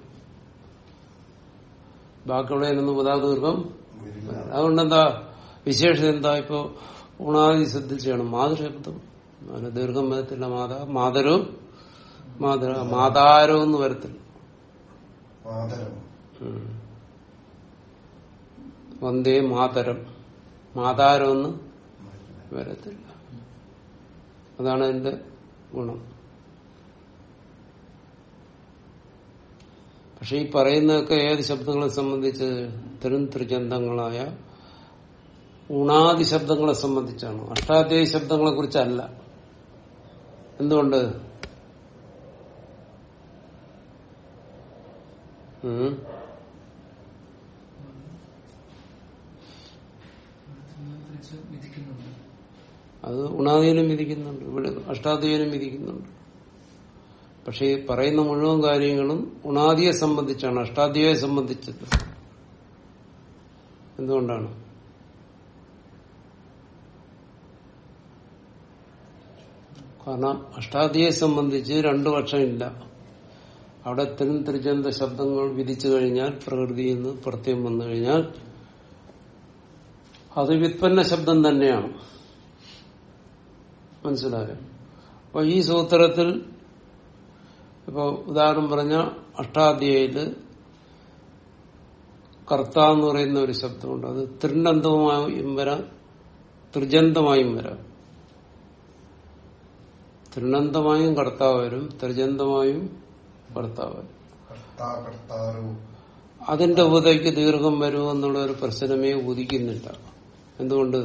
ബാക്കിയുള്ളതിനൊന്നും ഉദാ ദീർഘം വരില്ല. അതുകൊണ്ട് എന്താ വിശേഷം എന്താ? ഇപ്പോ ഉണാദി ശ്രദ്ധിച്ചാണ്. മാതൃശബ്ദം അങ്ങനെ ദീർഘം വരത്തില്ല. മാതാ മാതരോ? മാതര മാതാരോ എന്ന് വരത്തില്ല. വന്ദേ മാതരം. മാതാരോ എന്ന് വരത്തില്ല. അതാണ് എന്റെ ഗുണം. പക്ഷെ ഈ പറയുന്നതൊക്കെ ഏത് ശബ്ദങ്ങളെ സംബന്ധിച്ച് തിരും ത്രിചന്തങ്ങളായ ഉണാദി ശബ്ദങ്ങളെ സംബന്ധിച്ചാണ്? അഷ്ടാധ്യായ ശബ്ദങ്ങളെ കുറിച്ചല്ല. എന്തുകൊണ്ട്. അത് ഉണാദിയിലും വിധിക്കുന്നുണ്ട് ഇവിടെ അഷ്ടാധ്യായനും വിധിക്കുന്നുണ്ട് പക്ഷെ ഈ പറയുന്ന മുഴുവൻ കാര്യങ്ങളും ഉണാദിയെ സംബന്ധിച്ചാണ് അഷ്ടാധ്യായെ സംബന്ധിച്ചത്. എന്തുകൊണ്ടാണ്? കാരണം അഷ്ടാധ്യായെ സംബന്ധിച്ച് രണ്ടു വർഷമില്ല അവിടെ തിരും തിരിച്ചന്ത ശബ്ദങ്ങൾ വിധിച്ചു കഴിഞ്ഞാൽ പ്രകൃതിയിൽ നിന്ന് പ്രത്യം വന്നു കഴിഞ്ഞാൽ അത് വ്യുത്പന്ന ശബ്ദം തന്നെയാണ്. മനസ്സിലായോ? അപ്പൊ ഈ സൂത്രത്തിൽ ഇപ്പൊ ഉദാഹരണം പറഞ്ഞ അഷ്ടാധ്യായിൽ കർത്ത എന്ന് പറയുന്ന ഒരു ശബ്ദമുണ്ട്. അത് തൃണന്തവുമായും വരാം ത്രിജന്തമായും വരാം. തൃണന്തമായും കർത്താവ് വരും ത്രിജന്തമായും കർത്താവ് വരും. അതിന്റെ ഉപതയ്ക്ക് ദീർഘം വരുമോ എന്നുള്ള ഒരു പ്രശ്നമേ ഉദിക്കുന്നില്ല. എന്തുകൊണ്ട്?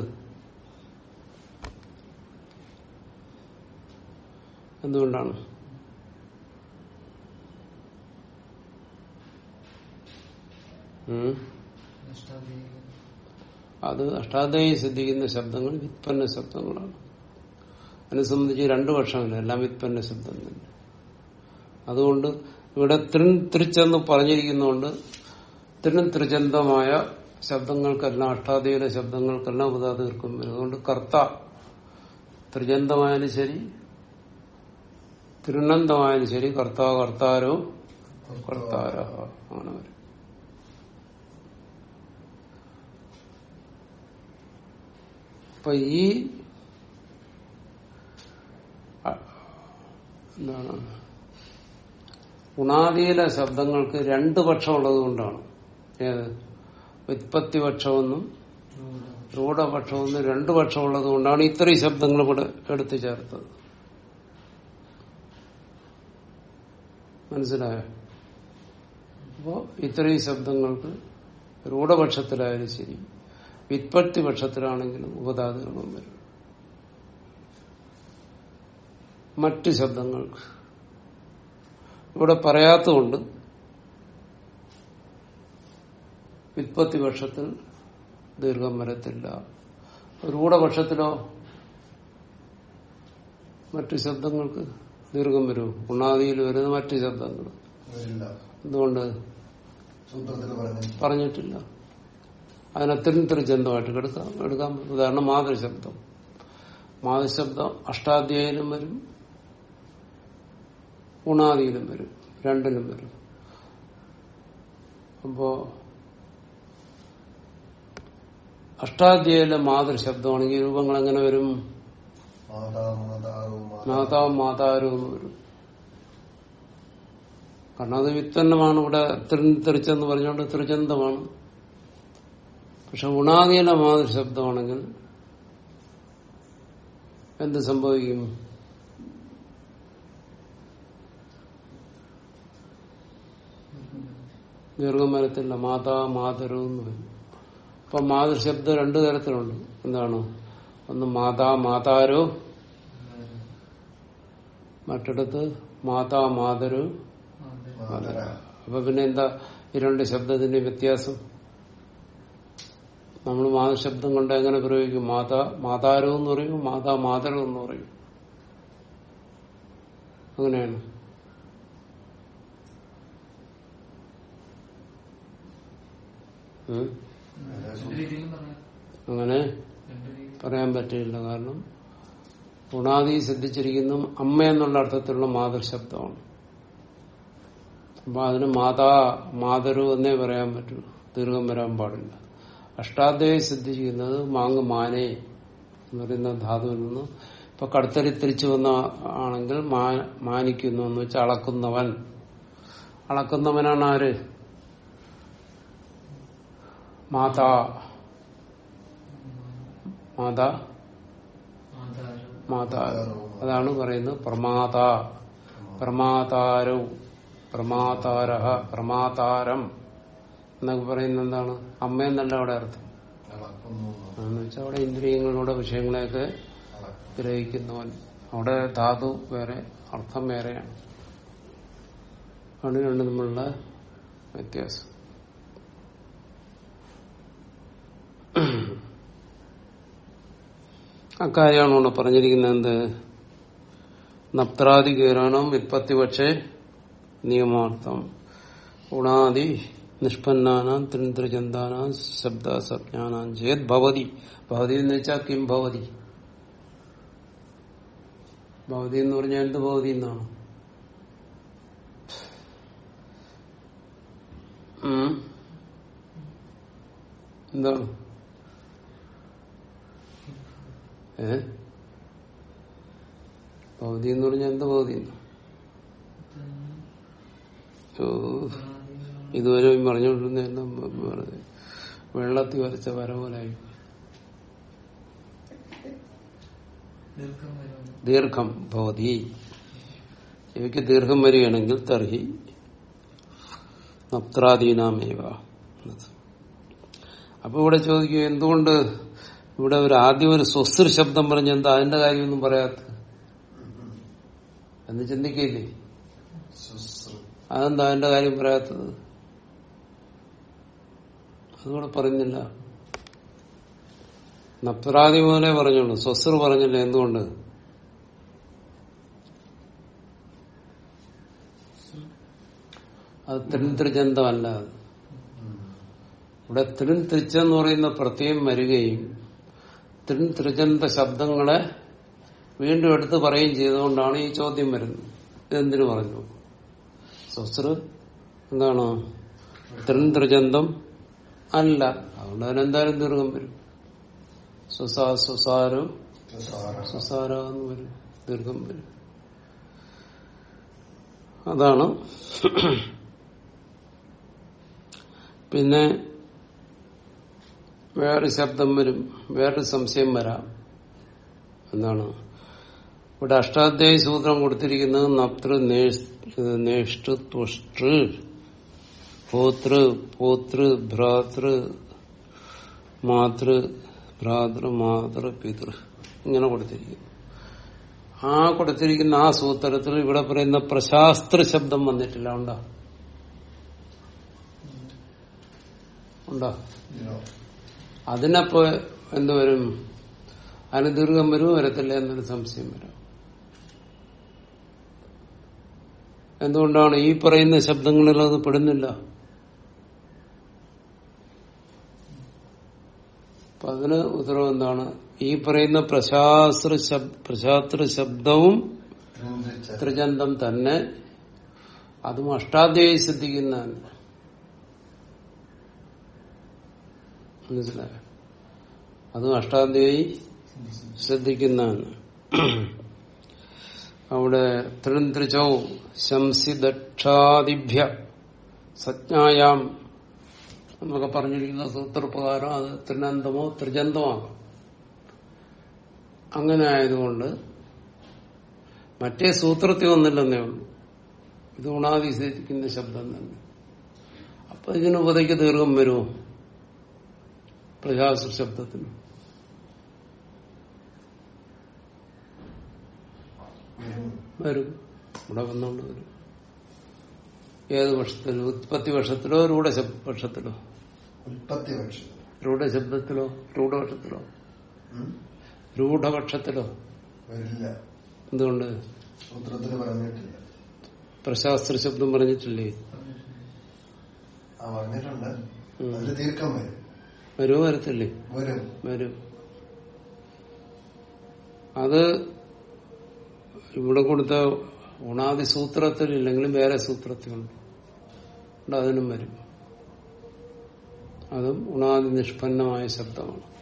എന്തുകൊണ്ടാണ്? അത് അഷ്ടാധ്യായി സിദ്ധിക്കുന്ന ശബ്ദങ്ങൾ വിത്പന്ന ശബ്ദങ്ങളാണ്. അതിനെ സംബന്ധിച്ച് രണ്ടു പക്ഷമില്ല എല്ലാം വിത്പന്ന ശബ്ദം തന്നെ. അതുകൊണ്ട് ഇവിടെ തൃൺ തിരിച്ചെന്ന് പറഞ്ഞിരിക്കുന്നതുകൊണ്ട് തൃൺ തൃചന്തമായ ശബ്ദങ്ങൾക്കെല്ലാം അഷ്ടാധ്യായിയുടെ ശബ്ദങ്ങൾക്കെല്ലാം ഉപതാതീർക്കും വരും അതുകൊണ്ട് കർത്ത ത്രിചന്തമായാലും ശരി തിരുനന്തമായാലും ശരി കർത്താവ് കർത്താരോ കർത്താരോ അങ്ങനെ വരും അപ്പൊ ഈ എന്താണ്? ഗുണാതീയിലെ ശബ്ദങ്ങൾക്ക് രണ്ടു പക്ഷമുള്ളത് കൊണ്ടാണ്. ഏത്? വ്യുത്പത്തി പക്ഷമെന്നും രൂഢപക്ഷമെന്നും രണ്ടു പക്ഷമുള്ളത് കൊണ്ടാണ് ഇത്രയും ശബ്ദങ്ങൾ ഇവിടെ എടുത്തു ചേർത്തത്. മനസ്സിലായോ? അപ്പോ ഇത്രയും ശബ്ദങ്ങൾക്ക് രൂഢപക്ഷത്തിലായാലും ശരി. വിത്പത്തി പക്ഷത്തിലാണെങ്കിലും ഉപതാതുകളും വരും. മറ്റു ശബ്ദങ്ങൾക്ക്. ഇവിടെ പറയാത്തതുകൊണ്ട് വിത്പത്തി പക്ഷത്തിൽ ദീർഘം വരത്തില്ല. രൂഢപക്ഷത്തിലോ മറ്റു ശബ്ദങ്ങൾക്ക് ദീർഘം വരും. ഉണ്ണാതിയിൽ വരുന്ന മറ്റു ശബ്ദങ്ങൾ. എന്തുകൊണ്ട്? പറഞ്ഞിട്ടില്ല. അതിനത്രയും ത്രിചന്തമായിട്ട് എടുക്കാം എടുക്കാം. ഉദാഹരണം മാതൃശബ്ദം. മാതൃശബ്ദം അഷ്ടാധ്യായിലും വരും. ഗുണാദിയിലും വരും. രണ്ടിലും വരും. അപ്പോ അഷ്ടാധ്യായിലെ മാതൃശബ്ദമാണെങ്കിൽ രൂപങ്ങൾ എങ്ങനെ വരും? മാതാ മാതാവ്. മാതാ മാതാവും മാതാരും എന്ന് വരും. കാരണം അത് വിത്തന്നമാണ് ഇവിടെ തിരിച്ചെന്ന് പറഞ്ഞുകൊണ്ട് തിരുചന്തമാണ് പക്ഷെ ഉണാദിയുടെ മാതൃ ശബ്ദമാണെങ്കിൽ എന്ത് സംഭവിക്കും? ദീർഘം വരത്തില്ല മാതാ മാതരു എന്ന് പറയും. അപ്പൊ മാതൃശബ്ദം രണ്ടു തരത്തിലുണ്ട്. എന്താണ്? ഒന്ന് മാതാ മാതാരോ. മറ്റിടത്ത് മാതാ മാതരു. മാതര. അപ്പൊ പിന്നെ എന്താ ഈ രണ്ട് ശബ്ദത്തിന്റെ വ്യത്യാസം? നമ്മൾ മാതൃശബ്ദം കൊണ്ട് എങ്ങനെ പ്രയോഗിക്കും? മാതാ മാതാരോ എന്ന് പറയും മാതാ മാതരോ എന്ന് പറയും. അങ്ങനെയാണ്? അങ്ങനെ പറയാൻ പറ്റില്ല കാരണം ഗുണാദി സിദ്ധിച്ചിരിക്കുന്ന അമ്മ എന്നുള്ള അർത്ഥത്തിലുള്ള മാതൃശബ്ദമാണ്. അപ്പൊ അതിന് മാതാ മാതരു എന്നേ പറയാൻ പറ്റൂ. ദീർഘം വരാൻ പാടില്ല. അഷ്ടാധ്യായി സിദ്ധിച്ചിരിക്കുന്നത് മാങ് മാനേ എന്ന് പറയുന്ന ധാതുവിൽ നിന്ന്. ഇപ്പൊ കടുത്തരി തിരിച്ചു വന്ന ആണെങ്കിൽ മാനിക്കുന്നു എന്ന് വെച്ചാൽ അളക്കുന്നവൻ. അളക്കുന്നവനാണ് ആര്? മാതാ. മാതാ. മാതാരോ അതാണ് പറയുന്നത് പ്രമാതാ. പ്രമാതാരോ. പ്രമാതാരഹ. പ്രമാതാരം. എന്നൊക്കെ പറയുന്നത് എന്താണ്? അമ്മ എന്നല്ല അവിടെ അർത്ഥം. എന്ന് വെച്ചാൽ അവിടെ ഇന്ദ്രിയങ്ങളുടെ വിഷയങ്ങളെയൊക്കെ ഗ്രഹിക്കുന്നവൻ. അവിടെ ധാതു വേറെ അർത്ഥം വേറെയാണ്. ആണ് രണ്ടും തമ്മിലുള്ള വ്യത്യാസം. അക്കാര്യമാണ് ഇവിടെ പറഞ്ഞിരിക്കുന്നത് എന്ത്? നപ്ത്രാദി കീരണം വിത്പത്തി പക്ഷേ നിയമാർത്ഥം. ഗുണാദി നിഷ്പന്നാനാം ത്രിന്ദ്രചന്താനാം ശബ്ദസജ്ഞാനാം ചേത് ഭവതി ഭവതി എന്ന് വെച്ചാൽ കിം ഭവതി? ഭവതി എന്ന് പറഞ്ഞാൽ എന്ത് ഭവതി എന്നാണ്? എന്താണ്? ഏ? ഭവതി എന്ന് പറഞ്ഞാൽ എന്ത് ഭൗതി ഓ. ഇതുവരെ പറഞ്ഞുകൊണ്ടിരുന്ന വെറുതെ വെള്ളത്തിൽ വരച്ച വര പോലായി ദീർഘം ഭവതി. ഇവയ്ക്ക് ദീർഘം വരികയാണെങ്കിൽ തർഹി നപ്ത്രാദീനാമേവ എന്നത്. അപ്പൊ ഇവിടെ ചോദിക്കുക എന്തുകൊണ്ട് ഇവിടെ ഒരു ആദ്യം ഒരു സ്വസ്തിർ ശബ്ദം പറഞ്ഞ് എന്താ അതിന്റെ കാര്യമൊന്നും പറയാത്ത? എന്ന് ചിന്തിക്കില്ലേ അതെന്താ അതിന്റെ കാര്യം പറയാത്തത്? അതുകൂടെ പറഞ്ഞില്ല നപ്രാതി പോലെ പറഞ്ഞോളൂ സ്വസ്ർ പറഞ്ഞില്ല എന്തുകൊണ്ട്? അത് തിരുന്തൃജന്തമല്ല അത് ഇവിടെ തിരുന്തൃച്ചെന്ന് പറയുന്ന പ്രത്യയം വരികയും തിരുന്തൃജന്ത ശബ്ദങ്ങളെ വീണ്ടും എടുത്ത് പറയുകയും ചെയ്തുകൊണ്ടാണ് ഈ ചോദ്യം വരുന്നത്. ഇതെന്തിനു പറഞ്ഞു? സ്വസ്ർ എന്താണ്? തിരുന്തൃജന്തം അല്ല. അതുകൊണ്ട് അതിനെന്തായാലും ദീർഘം വരും. സുസാ സുസാരോ സാര സുസാര എന്ന് വരും. ദീർഘം വരും. അതാണ്. പിന്നെ വേറെ ശബ്ദം വരും. വേറൊരു സംശയം വരാം. എന്താണ്? ഇവിടെ അഷ്ടാധ്യായ സൂത്രം കൊടുത്തിരിക്കുന്നത് നപ്തൃ നേഷ്ട തുഷ്ടൃ. പോതൃ പോതൃ ഭ്രാതൃ മാതൃ ഭ്രാതൃ മാതൃ പിതൃ. ഇങ്ങനെ കൊടുത്തിരിക്കുന്നു. ആ കൊടുത്തിരിക്കുന്ന ആ സൂത്രത്തിൽ ഇവിടെ പറയുന്ന പ്രശാസ്ത്ര ശബ്ദം വന്നിട്ടില്ല. ഉണ്ടോ? ഉണ്ടോ? അതിനപ്പോ എന്തുവരും അതിന് ദീർഘം വരുമോ വരത്തില്ല എന്നൊരു സംശയം വരും. എന്തുകൊണ്ടാണ് ഈ പറയുന്ന ശബ്ദങ്ങളിൽ അത് പെടുന്നില്ല? അപ്പൊ അതിന് ഉത്തരവ് എന്താണ്? ഈ പറയുന്ന പ്രശാസ്ത്ര പ്രശാസ്ത്ര ശബ്ദവും ത്രിചന്തം തന്നെ അതും അഷ്ടാധ്യായി ശ്രദ്ധിക്കുന്ന മനസിലായ അതും അഷ്ടാധ്യായി ശ്രദ്ധിക്കുന്നതാണ് അവിടെ തൃന്തൃചൗ ശംസിദക്ഷാദിഭ്യ സജ്ഞായാം എന്നൊക്കെ പറഞ്ഞിരിക്കുന്ന സൂത്രപ്രകാരം അത് ത്രിനന്തമോ ത്രിജന്തമാകാം അങ്ങനെ ആയതുകൊണ്ട് മറ്റേ സൂത്രത്തിൽ വന്നില്ലെന്നേ ഉള്ളൂ. ഇത് ഗുണാതിശയിക്കുന്ന ശബ്ദം തന്നെ. അപ്പൊ ഇതിന് ഉപതയ്ക്ക് ദീർഘം വരുമോ പ്രജാസു ശബ്ദത്തിന്. വരും. ഇവിടെ വന്നുകൊണ്ട് വരും. ഏത് വർഷത്തിലോ ഉത്പത്തി വർഷത്തിലോ രൂഢ ശബ്- വർഷത്തിലോ ഉൽപ്പത്തി പക്ഷം രൂഢശബ്ദത്തിലോ രൂഢപക്ഷത്തിലോ? രൂഢപക്ഷത്തിലോ? വരില്ല. എന്തുകൊണ്ട്? സൂത്രത്തിൽ പറഞ്ഞിട്ടില്ല. പ്രശാസ്ത്ര ശബ്ദം പറഞ്ഞിട്ടില്ലേ? പറഞ്ഞിട്ടുണ്ട്. അതിൽ ദീർഘം വരും. വരുമോ വരത്തില്ലേ? വരും. വരും. അത് ഇവിടെ കൊടുത്ത ഉണാദി സൂത്രത്തിൽ ഇല്ലെങ്കിലും വേറെ സൂത്രത്തിലുണ്ട്. അതിനും വരും. അതും ഉണാതി നിഷ്പന്നമായ ശബ്ദമാണ്.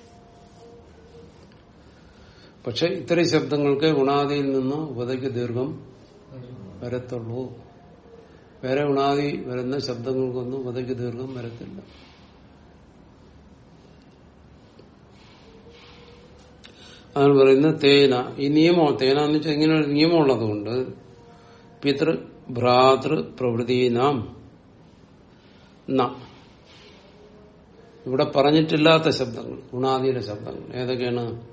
പക്ഷെ ഇത്തരം ശബ്ദങ്ങൾക്ക് ഉണാദിയിൽ നിന്ന് ഉപതയ്ക്ക് ദീർഘം വരത്തുള്ളൂ. വേറെ ഉണാദി വരുന്ന ശബ്ദങ്ങൾക്കൊന്നും ഉപതയ്ക്ക് ദീർഘം വരത്തില്ല. അതാണ് പറയുന്നത് തേന. ഈ നിയമം തേന എന്ന് വെച്ചാൽ ഇങ്ങനെ ഒരു നിയമം ഉള്ളതുകൊണ്ട് പിതൃ ഭ്രാതൃ പ്രവൃത്തിനാം ഇവിടെ പറഞ്ഞിട്ടില്ലാത്ത ശബ്ദങ്ങൾ ഗുണാദിയുടെ ശബ്ദങ്ങൾ. ഏതൊക്കെയാണ്?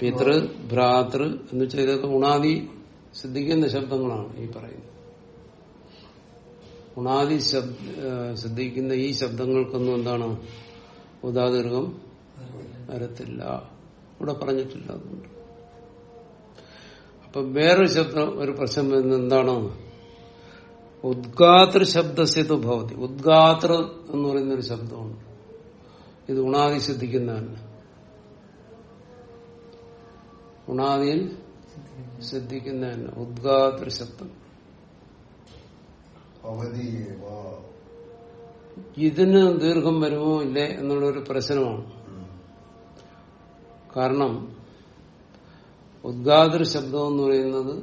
പിതൃ ഭ്രാതൃ എന്ന് വെച്ചാൽ ഗുണാദി സിദ്ധിക്കുന്ന ശബ്ദങ്ങളാണ് ഈ പറയുന്നത്. ഗുണാദി സിദ്ധിക്കുന്ന ഈ ശബ്ദങ്ങൾക്കൊന്നും എന്താണ്? ഉദാദീർഘം വരത്തില്ല. ഇവിടെ പറഞ്ഞിട്ടില്ല അതുകൊണ്ട്. അപ്പൊ വേറൊരു ശബ്ദം ഒരു പ്രശ്നം വരുന്നത് എന്താണ്? ഉദ്ഗാതൃ ശബ്ദസ്യതു ഭവതി. ഉദ്ഗാതൃ എന്ന് പറയുന്ന ഒരു ശബ്ദമുണ്ട്. ഇത് ഉണാദി ശ്രദ്ധിക്കുന്നതാണ് ഉണാദിയിൽ ശ്രദ്ധിക്കുന്നതന്നെ ഉദ്ഗാതൃ ശബ്ദം. ഇതിന് ദീർഘം വരുമോ ഇല്ലേ എന്നുള്ളൊരു പ്രശ്നമാണ്. കാരണം ഉദ്ഘാതൃ ശബ്ദം എന്ന് പറയുന്നത്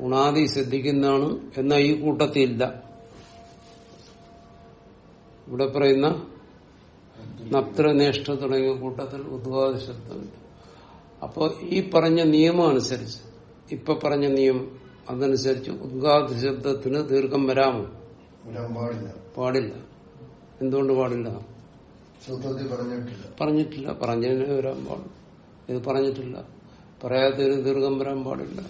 ഉണാദി ശ്രദ്ധിക്കുന്നതാണ് എന്ന ഈ കൂട്ടത്തിൽ കൂട്ടത്തിലില്ല. ഇവിടെ പറയുന്ന നപ്ത്രനേഷ്ട തുടങ്ങിയ കൂട്ടത്തിൽ ഉദ്വാദ ശബ്ദമുണ്ട്. അപ്പോൾ ഈ പറഞ്ഞ നിയമം അനുസരിച്ച് ഇപ്പൊ പറഞ്ഞ നിയമം അതനുസരിച്ച് ഉദ്ഗാത ശബ്ദത്തിന് ദീർഘം വരാമോ? പാടില്ല. എന്തുകൊണ്ട് പാടില്ല? പറഞ്ഞിട്ടില്ല. പറഞ്ഞതിന് വരാൻ പാടില്ല. ഇത് പറഞ്ഞിട്ടില്ല. പറയാത്തൊരു ദീർഘം വരാൻ പാടില്ല.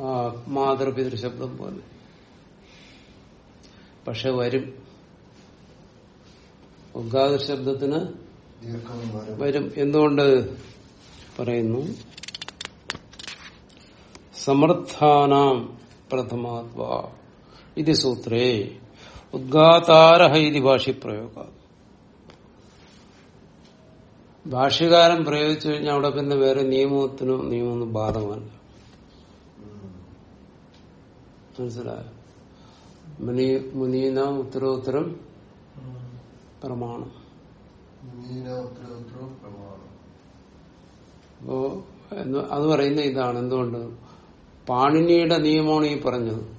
ആ മാതൃപിതൃ ശബ്ദം പോലെ. പക്ഷെ വരും. ഉദ്ഘാത ശബ്ദത്തിന് വരും എന്തുകൊണ്ട് പറയുന്നു? സമർത്ഥാനാം പ്രഥമാത്വ ഇത് സൂത്രേ. ഉദ്ഘാതാരഹൈതി ഭാഷ ഭാഷ്യപ്രയോഗ ഭാഷ്യകാരം പ്രയോഗിച്ചു കഴിഞ്ഞാൽ അവിടെ പിന്നെ വേറെ നിയമത്തിനോ നിയമമൊന്നും ബാധകമല്ല. മനസ്സിലായോ? മുനി മുനീന ഉത്തരോത്തരം പ്രമാണം. അപ്പോ അത് പറയുന്ന ഇതാണ്. എന്തുകൊണ്ട്? പാണിനിയുടെ നിയമമാണ് ഈ പറഞ്ഞത്.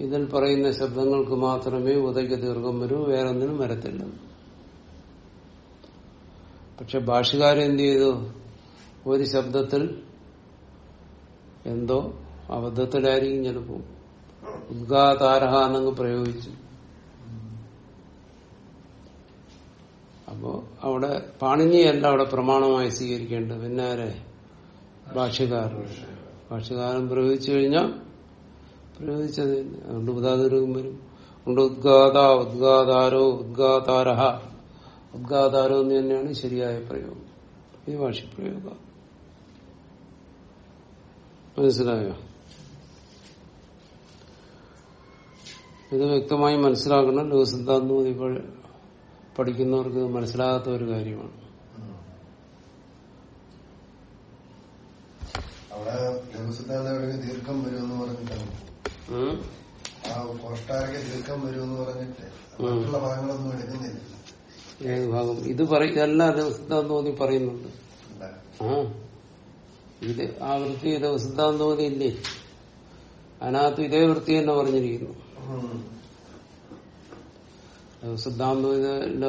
ഇതിൽ പറയുന്ന ശബ്ദങ്ങൾക്ക് മാത്രമേ ഉദയ്ക്ക് ദീർഘം വരൂ വേറെ ഒന്നിനും വരത്തില്ല. പക്ഷെ ഭാഷകാരൻ എന്ത് ചെയ്തു? ഒരു ശബ്ദത്തിൽ എന്തോ അബദ്ധത്തിലായിരിക്കും ചിലപ്പോ ഉദ്ഘാതാരഹ എന്നങ്ങ് പ്രയോഗിച്ചു. അപ്പോ അവിടെ പാണിനിയല്ല അവിടെ പ്രമാണമായി സ്വീകരിക്കേണ്ടത്. പിന്നെ ആരെ? ഭാഷ്യകാരൻ. ഭാഷ്യകാരൻ പ്രയോഗിച്ചു കഴിഞ്ഞാൽ പ്രയോഗിച്ചത് അതുകൊണ്ട് ഉദാഹരണം വരും. അതുകൊണ്ട് ഉദ്ഗാത ഉദ്ഗാതാരോ ഉദ്ഗാതാരഹ. ഉദ്ഗാതാരോ എന്ന് തന്നെയാണ് ശരിയായ പ്രയോഗം. ഈ ഭാഷ്യപ്രയോഗം. മനസ്സിലായോ? ഇത് വ്യക്തമായി മനസ്സിലാക്കണം ലഘുസിദ്ധാന്തം ഇപ്പോൾ പഠിക്കുന്നവർക്ക് മനസ്സിലാകാത്ത ഒരു കാര്യമാണ്. അവിടെ ലഘുസിദ്ധാന്തം ദീർഘം വരുമെന്ന് പറഞ്ഞിട്ടാണ് ആ ദീർഘം പറഞ്ഞിട്ട് ഏത് ഭാഗം? ഇത് എല്ലാ പറയുന്നുണ്ട്. ആ. ഇത് ആ വൃത്തി ലഘുസിദ്ധാന്തോതി ഇല്ലേ അതിനകത്ത് ഇതേ വൃത്തി തന്നെ പറഞ്ഞിരിക്കുന്നു. ഉം. സിദ്ധാന്തോതിന്റെ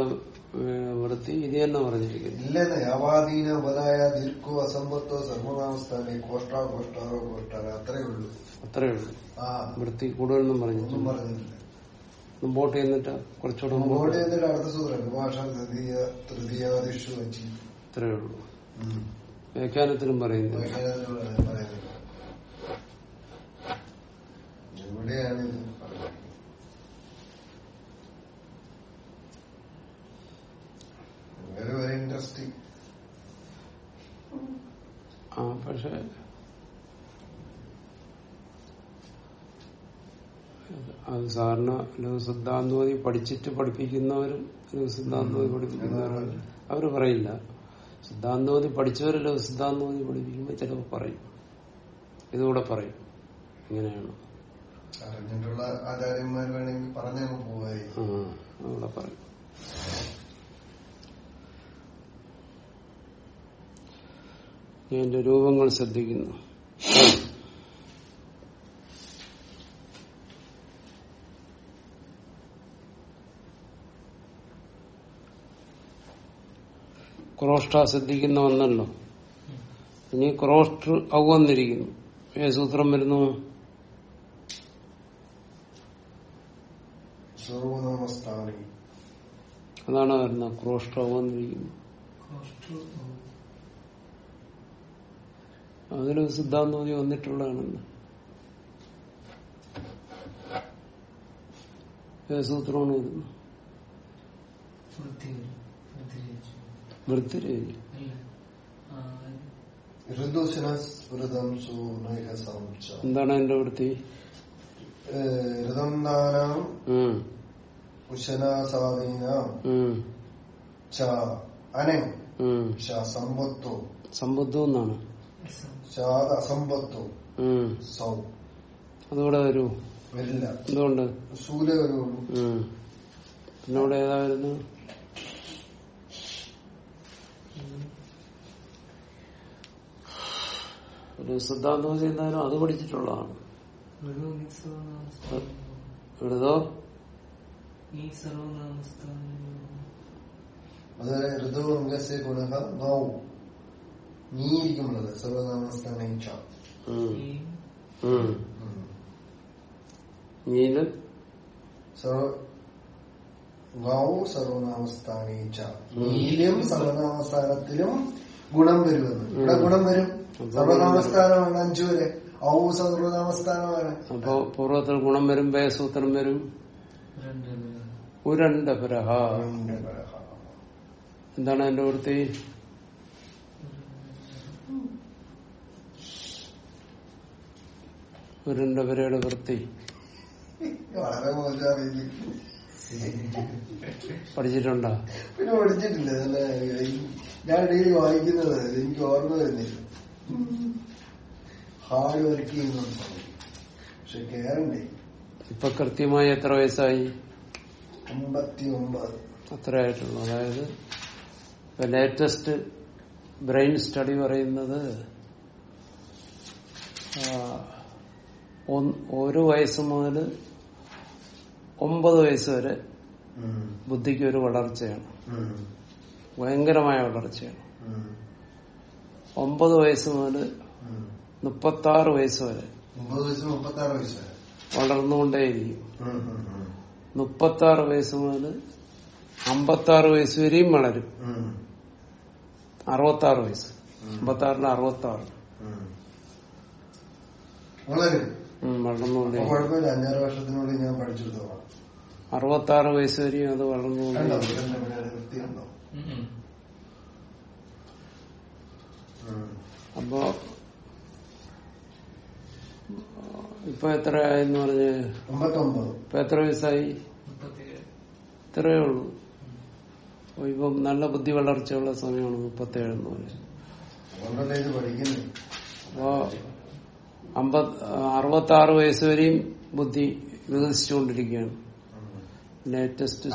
വൃത്തി ഇത് തന്നെ പറഞ്ഞിരിക്കുന്നു. ഇല്ലെന്ന് യാവാദീന ഉപതായ ദീർഘോ അസമ്പത്തോ സർവനാമസ്ഥാനെ കോഷ്ടാ കോഷ്ടാറോ അത്രേ ഉള്ളൂ. അത്രേ ഉള്ളൂ. ആ. വൃത്തി കൂടുതലൊന്നും പറഞ്ഞു മുമ്പോട്ട് ചെന്നിട്ട് കുറച്ചുകൂടെ മുമ്പോട്ട് ചെന്നിട്ട് അടുത്ത സൂത്രം ഭാഷ തൃതീയ തൃതീയാദിഷു വച്ചി ഉള്ളൂ. വ്യാഖ്യാനത്തിലും പറയുന്നു പറയുന്നത് എവിടെയാണ് ഇൻട്രസ്റ്റിംഗ് ആ പക്ഷെ അത് സാറിന് സിദ്ധാന്തവതി പഠിച്ചിട്ട് പഠിപ്പിക്കുന്നവരും സിദ്ധാന്തവതി പഠിപ്പിക്കുന്നവരും അവർ പറയില്ല. സിദ്ധാന്തോതി പഠിച്ചവരല്ലോ സിദ്ധാന്തവതി പഠിപ്പിക്കുമ്പോൾ ചിലപ്പോൾ പറയും. ഇതുകൂടെ പറയും. ഇങ്ങനെയാണ്. അറിഞ്ഞിട്ടുള്ള ആചാര്യന്മാർ വേണമെങ്കിൽ പറഞ്ഞു പോവായി ആ അതുകൂടെ പറയും. എന്റെ രൂപങ്ങൾ ശ്രദ്ധിക്കുന്നു. ക്രോഷ്ട ശ്രദ്ധിക്കുന്ന ഒന്നല്ലോ ഇനി ക്രോഷ്ട ഔവന്നിരിക്കുന്നു ഏ സൂത്രം വരുന്നു? അതാണ് വരുന്നത്. ക്രോഷ്ട ഔവന്നിരിക്കുന്നു അതിന് സിദ്ധാന്തം വന്നിട്ടുള്ളതാണെന്ന്. സൂത്രമാണ് വരുന്നത് വൃത്തിരേജ് എന്താണ് എന്റെ വൃത്തി? സമ്പത്തോ എന്നാണ്. സൗ അതുകൂടെ വരൂ. വരില്ല എന്തുകൊണ്ട്? സൂര്യ വരുള്ളൂ. പിന്നെ ഇവിടെ ഏതായിരുന്നു ഒരു സിദ്ധാന്തം ചെയ്യുന്നതിനും അത് പഠിച്ചിട്ടുള്ളതാണ്. എഴുതോ ഈ ഋതു ഗുണ നൗ. നീയിരിക്കുമുള്ളത് സർവനാമസ്ഥാന സർവനാമസ്ഥാനം ഗൗ സർവനാമസ്ഥാനേ ച നീലും സർവനാമസ്ഥാനത്തിലും ഗുണം വരുമെന്ന്. ഇവിടെ ഗുണം വരും. സർവനാമസ്ഥാനമാണ് അഞ്ചു വരെ. ഔ സർവനാമസ്ഥാനമാണ്. അപ്പോ പൂർവത്തിൽ ഗുണം വരും സൂത്രം വരും? രണ്ട് ഉരണ്ടപരഹ. അതിന്റെ പരഹ. എന്താണ് എന്റെ വൃത്തി? ഉരുണ്ടപരയുടെ വൃത്തി. പഠിച്ചിട്ടുണ്ടോ? പിന്നെ പഠിച്ചിട്ടില്ല. ഞാൻ ഡെയിലി വായിക്കുന്നത് എനിക്ക് ഓർമ്മ വരുന്നില്ല. ഹാർഡ് വർക്ക് ചെയ്യുന്നുണ്ട്. പക്ഷെ കേറണ്ടേ? ഇപ്പൊ കൃത്യമായി എത്ര വയസ്സായി? അമ്പത്തി ഒമ്പത് അത്ര ആയിട്ടുള്ളൂ അതായത് ലേറ്റസ്റ്റ് ബ്രെയിൻ സ്റ്റഡി പറയുന്നത് ഒരു വയസ്സ് മുതൽ ഒമ്പത് വയസ്സ് വരെ ബുദ്ധിക്ക് ഒരു വളർച്ചയാണ് ഭയങ്കരമായ വളർച്ചയാണ്. ഒമ്പത് വയസ്സ് മുതൽ ഉം. മുപ്പത്തി ആറ് വയസ്സ് വരെ വളർന്നുകൊണ്ടേയിരിക്കും ഉം. ഉം. ഉം. മുപ്പത്തി ആറ് വയസ്സ് മുതൽ അമ്പത്തി ആറ് വയസ്സ് വരെയും വളരും. അറുപത്തി ആറ് വയസ്സ്. അമ്പത്തി ആറിന് അറുപത്തി ആറ് ഉം. വളരും അപ്പൊ വളർന്നുകൊണ്ടേ അഞ്ചാറ് വർഷത്തിനുള്ളിൽ ഞാൻ പഠിച്ചെടുത്തോളാം അറുപത്തി ആറ് വയസ്സ് വരെയും അത് വളർന്നു അപ്പൊ ഇപ്പൊ എത്രയായെന്ന് പറഞ്ഞ്? ഇപ്പൊ എത്ര വയസ്സായി? ഇത്രയേ ഉള്ളൂ. ഇപ്പം നല്ല ബുദ്ധി വളർച്ചയുള്ള സമയമാണ് മുപ്പത്തേഴ് എന്ന് പറയുന്നത്. അപ്പോ അമ്പത് അറുപത്തി ആറ് വയസ്സ് വരെയും ബുദ്ധി വികസിച്ചുകൊണ്ടിരിക്കുകയാണ്. ലേറ്റസ്റ്റ്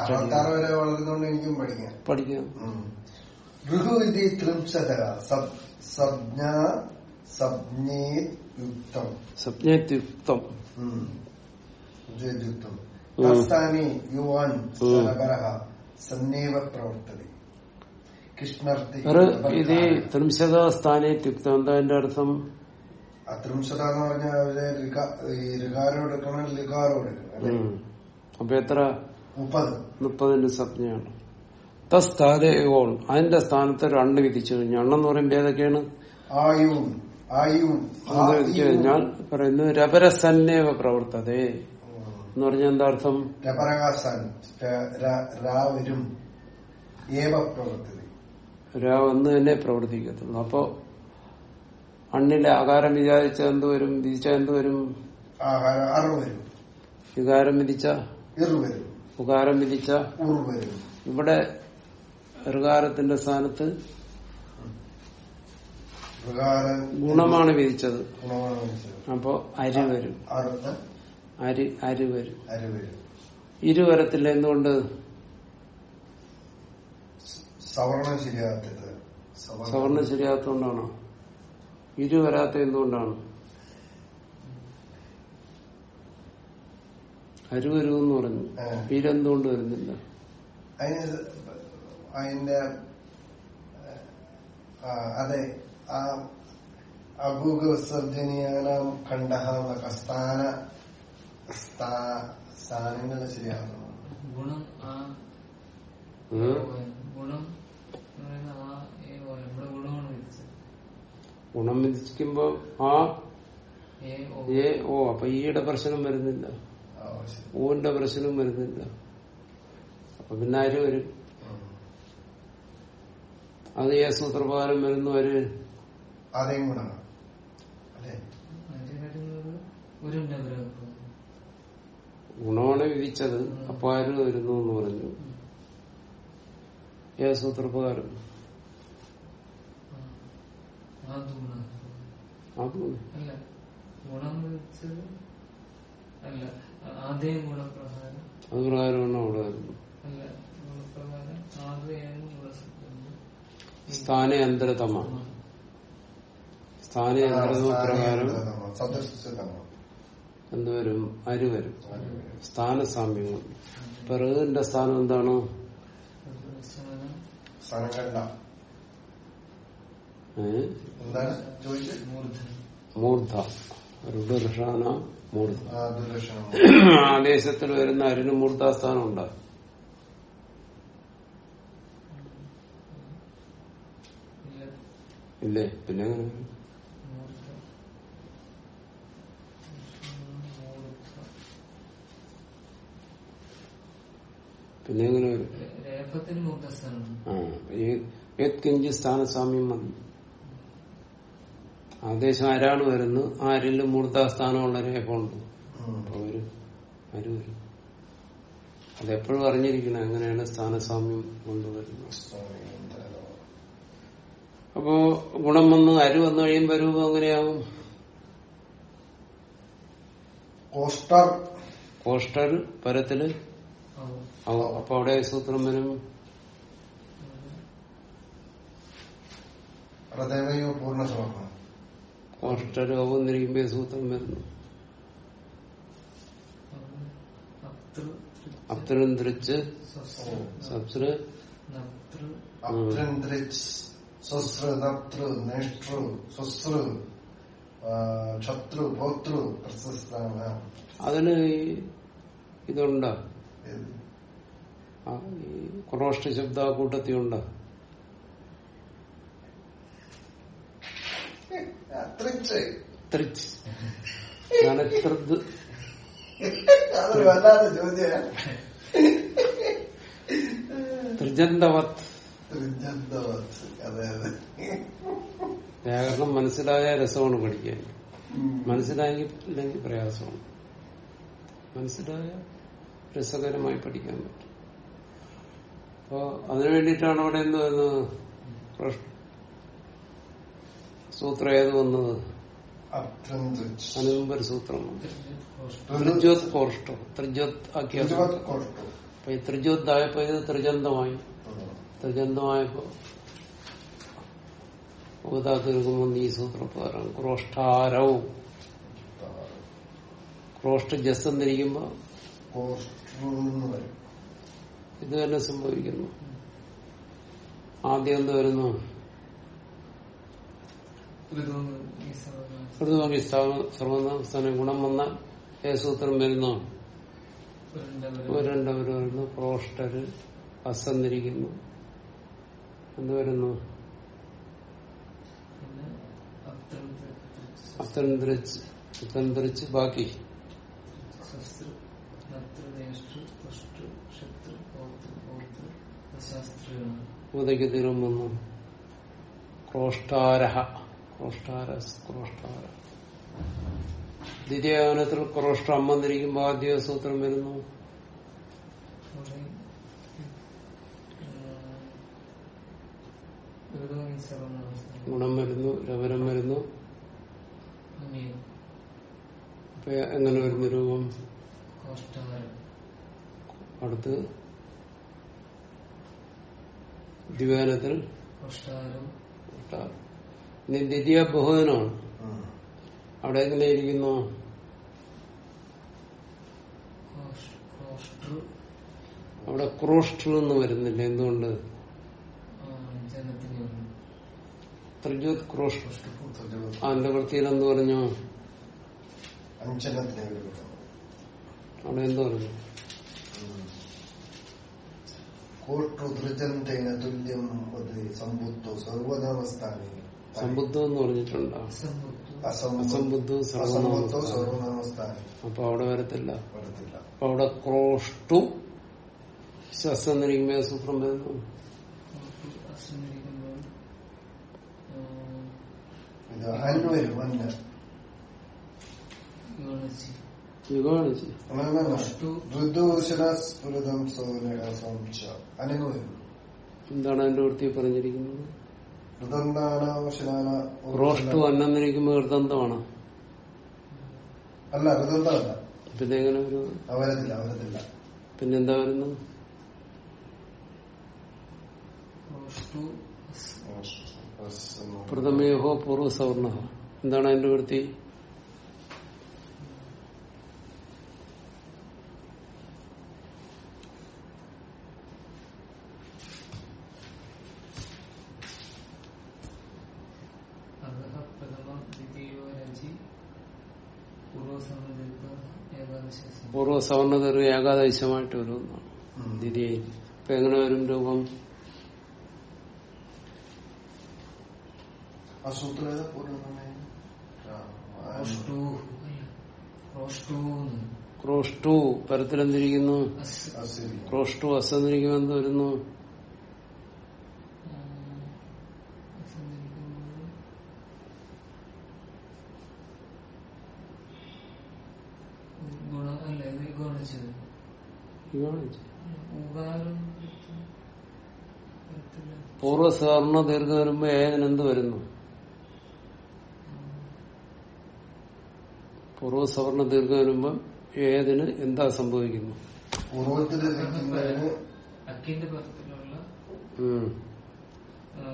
പഠിക്കാം. യുക്തം. യുവാൻ സന്നേവ പ്രവർത്തതി. ഇത് ത്രിംശത എന്താ എന്റെ അർത്ഥം? ത്രിംശത എന്ന് പറഞ്ഞാൽ അവർ ഋക- ഈ ഋകാരം എടുക്കണം ലികാരം എടുക്കണം അല്ലേ? ഉം. അപ്പൊ എത്ര? മുപ്പത്. മുപ്പതിന്റെ സംജ്ഞയാണ് തസ്ഥാനയോൺ അതിന്റെ സ്ഥാനത്ത് രണ്ട് വിധിച്ചു കഴിഞ്ഞു. എണ്ണെന്ന് പറയുമ്പോ ഏതൊക്കെയാണ്? ആയു ആയു വിധിച്ചു കഴിഞ്ഞാൽ പറയുന്നു രപരസന്നേവ പ്രവർത്തതേ. എന്ന് പറഞ്ഞാൽ എന്താ അർത്ഥം? രപരകാസൻ ഏവ പ്രവർത്തതി രാ ഒന്ന് തന്നെ പ്രവർത്തിക്കത്തുള്ളൂ. അപ്പോ മണ്ണിലെ ആകാരം വിചാരിച്ച എന്ത് വരും? വിധിച്ച എന്ത് വരും? വികാരം വിധിച്ച? ഉകാരം വിധിച്ച? ഇവിടെ ഋകാരത്തിന്റെ സ്ഥാനത്ത് ഗുണമാണ് വിധിച്ചത്. അപ്പോ അരി വരും. അരി അരുവരു. വരും അരു വരും ഇരുവരത്തില്ല എന്തുകൊണ്ട്? സവർണം ശരിയാകത്തത് സവർണം ശരിയാത്തോണ്ടാണോ ഇരുവരാത്ത എന്തുകൊണ്ടാണ്? അരുവരുവെന്ന് പറഞ്ഞു. ഇരെന്തുകൊണ്ട് വരുന്നില്ല? അതിന് അതിന്റെ അതെ ആ അഭൂഗ വിസർജനീയാനാം എന്നൊക്കെ സ്ഥാന സ്ഥാനങ്ങൾ ശരിയാകണം ഗുണം ആ. ഗുണം ഗുണം വിധിക്കുമ്പോ ആ ഏ ഓ. അപ്പൊ ഈയുടെ പ്രശ്നം വരുന്നില്ല. ഓന്റെ പ്രശ്നം വരുന്നില്ല. അപ്പൊ പിന്നെ ആര് വരും? അത് ഏ സൂത്രപ്രകാരം വരുന്നു അവർ അതേ ഗുണമാണ് അല്ലെ അതിന്റെ വരുന്നത് ഒരു നഗരം ഗുണമാണ് വിധിച്ചത്. അപ്പൊ ആര് വരുന്നു എന്ന് പറഞ്ഞു. ഏ സൂത്രപ്രകാരം? അത് പ്രകാരമാണ് അവിടെ വരുന്നത്. ഗുണസത്യം സ്ഥാന അന്തരതമ. സ്ഥാന അന്തരതമ പ്രകാരം എന്തുവരും അരി വരും. സ്ഥാനസാമ്യം കൊണ്ട് പിറകിന്റെ സ്ഥാനം എന്താണ്? മൂർധ. ഋഡുർഷാന മൂർധ. ആദേശത്തിൽ വരുന്ന അരിന് മൂർധാസ്ഥാനം ഉണ്ട് ഇല്ല. ഇല്ലേ? പിന്നെ എങ്ങനെ വരും? മൂർധ മൂർധ പിന്നെ എങ്ങനെ വരും? ആ സ്ഥാനസാമ്യം മതി ആദേശം ആരാണ് വരുന്നത് ആരെങ്കിലും അരിൽ മൂർധാസ്ഥാനമുള്ള രേഖ ഉണ്ട് അപ്പൊ വരും. വരും അതെപ്പോഴും അറിഞ്ഞിരിക്കണം എങ്ങനെയാണ് സ്ഥാനസാമ്യം കൊണ്ടുവരുന്നത് അപ്പോ ഗുണം വന്ന് അരു വന്നു കഴിയുമ്പോ രൂപം എങ്ങനെയാവും? കോസ്റ്റർ കോസ്റ്റർ പരത്തിൽ. അപ്പൊ അവിടെ സൂത്രം വരും. ഹൃദയമയോ പൂർണ സമർപ്പണം പോസ്റ്റർ ആവുന്നിരിക്കുമ്പോ സൂത്രം വരുന്നു. അത്ര അപ്തരം ധരിച്ച് സ്വസ്ത്ര നത്ര അത്രന്ദ്രിച്ച് സ്വസൃ നതൃ നേഷ്ടൃ സ്വസൃ ക്ഷത്രു ഭോതൃ പ്രശസ്താണ് അതിന് ഇതുണ്ടോ? ഈ ക്രോഷ്ട ശബ്ദ കൂട്ടത്തിൽ ഉണ്ട്? ത്രിജന്തവത്. വ്യാകരണം മനസ്സിലായ രസമാണ് പഠിക്കാൻ. മനസ്സിലായില്ലെങ്കിൽ പ്രയാസമാണ്. മനസ്സിലായ രസകരമായി പഠിക്കാൻ പറ്റും. അപ്പോ അതിനു വേണ്ടിയിട്ടാണ് അവിടെ എന്ത് വരുന്നത് സൂത്രം ഏത് വന്നത്? അനുപര സൂത്രം ത്രിജ്യോത് കോഷ്ടം ത്രിജ്യോത് ആക്കിയ ഇരുപത് കോഷ്ടം. അപ്പൊ ഈ ത്രിജ്യോത്തായപ്പോ ഇത് ത്രിജന്തമായി ത്രിജന്തമായപ്പോ ഉപതാത്തിരിക്കുമ്പോൾ ഈ സൂത്രപ്രകാരം ക്രോഷ്ടാരവും ക്രോഷ്ട ജസ് എന്നിരിക്കുമ്പോ ഇത് തന്നെ സംഭവിക്കുന്നു. ആദ്യം എന്ത് വരുന്നു. ഋതുവാക്കി സർവനാമസ്ഥാനം ഗുണം വന്ന ഏ സൂത്രം വരുന്നു. ഉരുണ്ടവരും രണ്ടവര് വരുന്നു പ്രോഷ്ടര് അസന്നിരിക്കുന്നു. എന്ത് വരുന്നു? അത്തരം അത്തന്ത്രിച്ച് ബാക്കി ശസ്ത്ര നത്ര നേഷ്ടൃ തുഷ്ടൃ ക്ഷത്രു പൗത്ര പൗത്ര ഉദയ്ക്ക് തീരം വന്നു ക്രോഷ്ടാരഹ. ക്രോഷ്ടാര ക്രോഷ്ടാര. ദ്വിതീയാനത്തിൽ ക്രോഷ്ട അമ്മ എന്നിരിക്കുമ്പോൾ ആദ്യ സൂത്രം വരുന്നു. ഗുണം വരുന്നു രവരം വരുന്നു. എങ്ങനെ വരുന്നു രൂപം? അടുത്ത് ദ്വിവേനത്തിൽ കോഷ്ടാരം ഇനി ദ്വിതീയ ബഹുവനാണ് ഉം. അവിടെ എങ്ങനെ ഇരിക്കുന്നു? അവിടെ ക്രോഷ്ടു എന്ന് വരുന്നില്ല. എന്തുകൊണ്ട്. ത്രിജോത് ക്രോഷ്ട. അതിന്റെ വൃത്തിയിൽ എന്ത് പറഞ്ഞു? അവിടെ എന്ത് പറഞ്ഞു? കോഷ്ടൃതൃജന്തേന തുല്യം സമ്പുത്തോ സർവനാമസ്ഥാനി സമ്പുദ്ധം എന്ന് പറഞ്ഞിട്ടുണ്ട്? അസംബുദ്ധു. അസംബുദ്ധു അസമ്പത്തോ സർവനാമസ്ഥാനം അപ്പൊ അവിടെ വരത്തില്ല. വരത്തില്ല. അപ്പൊ അവിടെ ക്രോഷ്ടു ശസ്ന്നിരിക്കുമ്പോ സൂത്രം വരുന്നു. വരും വരും എന്താണ് അതിന്റെ വൃത്തി പറഞ്ഞിരിക്കുന്നത് റോഷ്ടു അന്നിരിക്കുമ്പോ ഹൃദന്തമാണ് അല്ല ഹൃദന്തമല്ല പിന്നെ എങ്ങനെ ഒരു അവരത്തില്ല അവരത്തില്ല പിന്നെന്താ വരുന്നത്? പ്രഥമേഹോ അസ്- പ്രഥമയോഹോ പൂർവ സവർണ. എന്താണ് അതിന്റെ വൃത്തി അധഃ പ്രഥമം ദ്വിതീയോ രചി പൂർവസമൃദ്ധ ഏകാദശി പൂർവ സവർണ ദീർഘ ഏകാദശമായിട്ട് വരുന്നതാണ് ദ്വിതീയ ഇപ്പൊ എങ്ങനെ വരും രൂപം? ക്രോഷ്ടു. പരത്തിലെന്തിരിക്കുന്നു? അസ് ക്രോഷ്ടു അസന്തിരിക്കുമെന്ന് എന്ത് വരുന്നു ആ, അസന്നിരിക്കുമ്പോൾ ഗുണം അല്ല ഇത് ഗുണിച്ചത് യുഗാണിച്ച് ഉകാരം വരത്തില്ല. പൂർവ സവർണ ദീർഘ വരുമ്പോ ഏതിനെന്ത് വരുന്നു? പൂർവ സവർണ ദീർഘ വരുമ്പോ ഏതിന് എന്താ സംഭവിക്കുന്നു? അക്കിന്റെ പദത്തിലുള്ള ആ,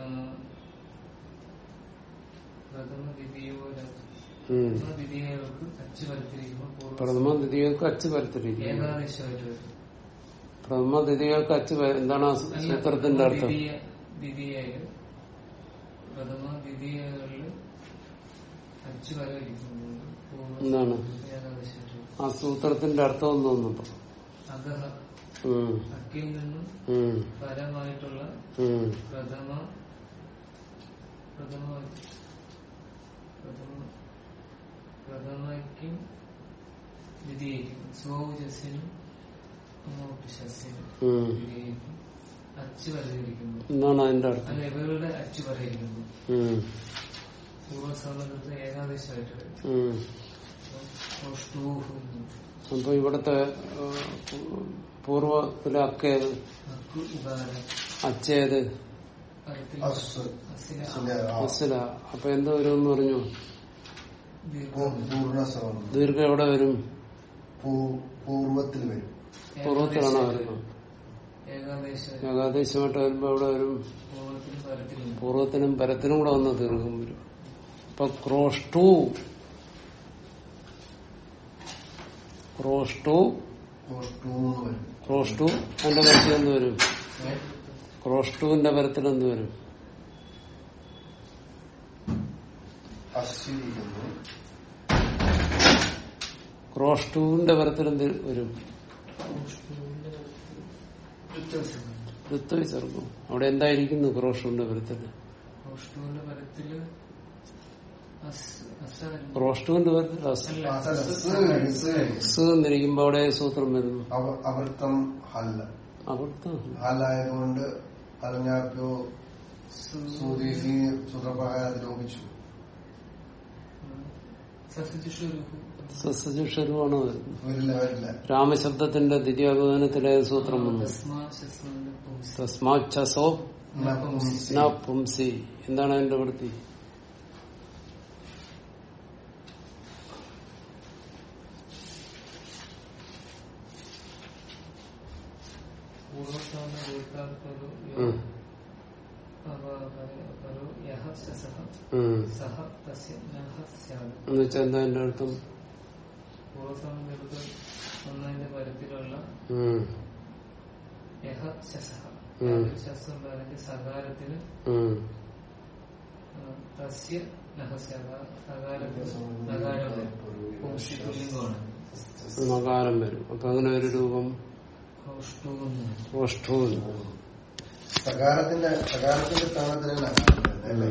പ്രഥമ ദ്വിതീയക്ക് അച്ച് പരത്തിരിക്കുന്നു ഏകാദശമായിട്ട് വരും പ്രഥമ ദ്വിതീയക്ക് അച്ച് എന്താണ് ക്ഷേത്രത്തിന്റെ അർത്ഥം എന്താണ് ആ സൂത്രത്തിന്റെ അർത്ഥം ഒന്നും. അക്കിൽ നിന്നും. പരമായിട്ടുള്ള. പ്രഥമ പ്രഥമ പ്രഥമ പ്രഥമയ്ക്കും ദ്വിതീയക്കും സ്വൗജസിനും എന്താണ് അതിന്റെ അർത്ഥം? വരും അപ്പൊ ഇവിടത്തെ പൂർവത്തിലെ പൂർവത്തിലെ അക്കേത് അച്ചേത്? അസില അപ്പൊ എന്ത് വരുമെന്ന് പറഞ്ഞു? ദീർഘ എവിടെ വരും? പൂർവത്തിൽ വരും. പൂർവത്തിലാണോ വരുന്നത് ഏകാദേശ ഏകാദേശമായിട്ട് വരുമ്പോ എവിടെ വരും പൂർവത്തിനും പരത്തിനും. കൂടെ വന്ന് തീർക്കും വരും. ഇപ്പൊ ക്രോഷ്ടു ക്രോഷ്ടു ക്രോഷ്ടു അതിന്റെ പരത്തിൽ എന്ത് വരും. ക്രോഷ്ടുവിന്റെ പരത്തിൽ എന്ത് വരും. ക്രോഷ്ടുവിന്റെ പരത്തിൽ എന്ത് വരും? വ്യത്യാസം ഋത്വ ചേർക്കും അവിടെ എന്തായിരിക്കുന്നു ക്രോഷ്ടുവിന്റെ പരത്തിൽ അസ്- അസാരം. ക്രോഷ്ടുവിന്റെ പരത്തിൽ അസ്. എന്നിരിക്കുമ്പോ അവിടെ സൂത്രം വരുന്നു? അവൃത്തം അവർത്തം ഹല്ല അവൃത്തം ഹല്ലായതുകൊണ്ട് പറഞ്ഞാക്കോ സൂത്രപ്രകാരം ലോപിച്ചു. വരില്ല രാമശബ്ദത്തിന്റെ ദ്വിതീയബോധനത്തിലെ സൂത്രം വന്നു. തസ്മാ ശസ്മാന്റെ പുംസ. തസ്മാച്ചസോ നപുംസി. ന പുംസി. എന്താണ് അതിന്റെ വൃത്തി? എന്നുവെച്ചാൽ എന്താ എന്റെ അർത്ഥം? പൂർവസാമ രൂപ ഒന്നതിന്റെ പരത്തിലുള്ള സകാരത്തിന്. തസ്യ നകാരം വരും. അപ്പൊ അങ്ങനെ ഒരു രൂപം? ഓഷ്ടവും സകാരത്തിന്റെ സകാരത്തിന്റെ സ്ഥാനത്തിലല്ല അല്ലേ.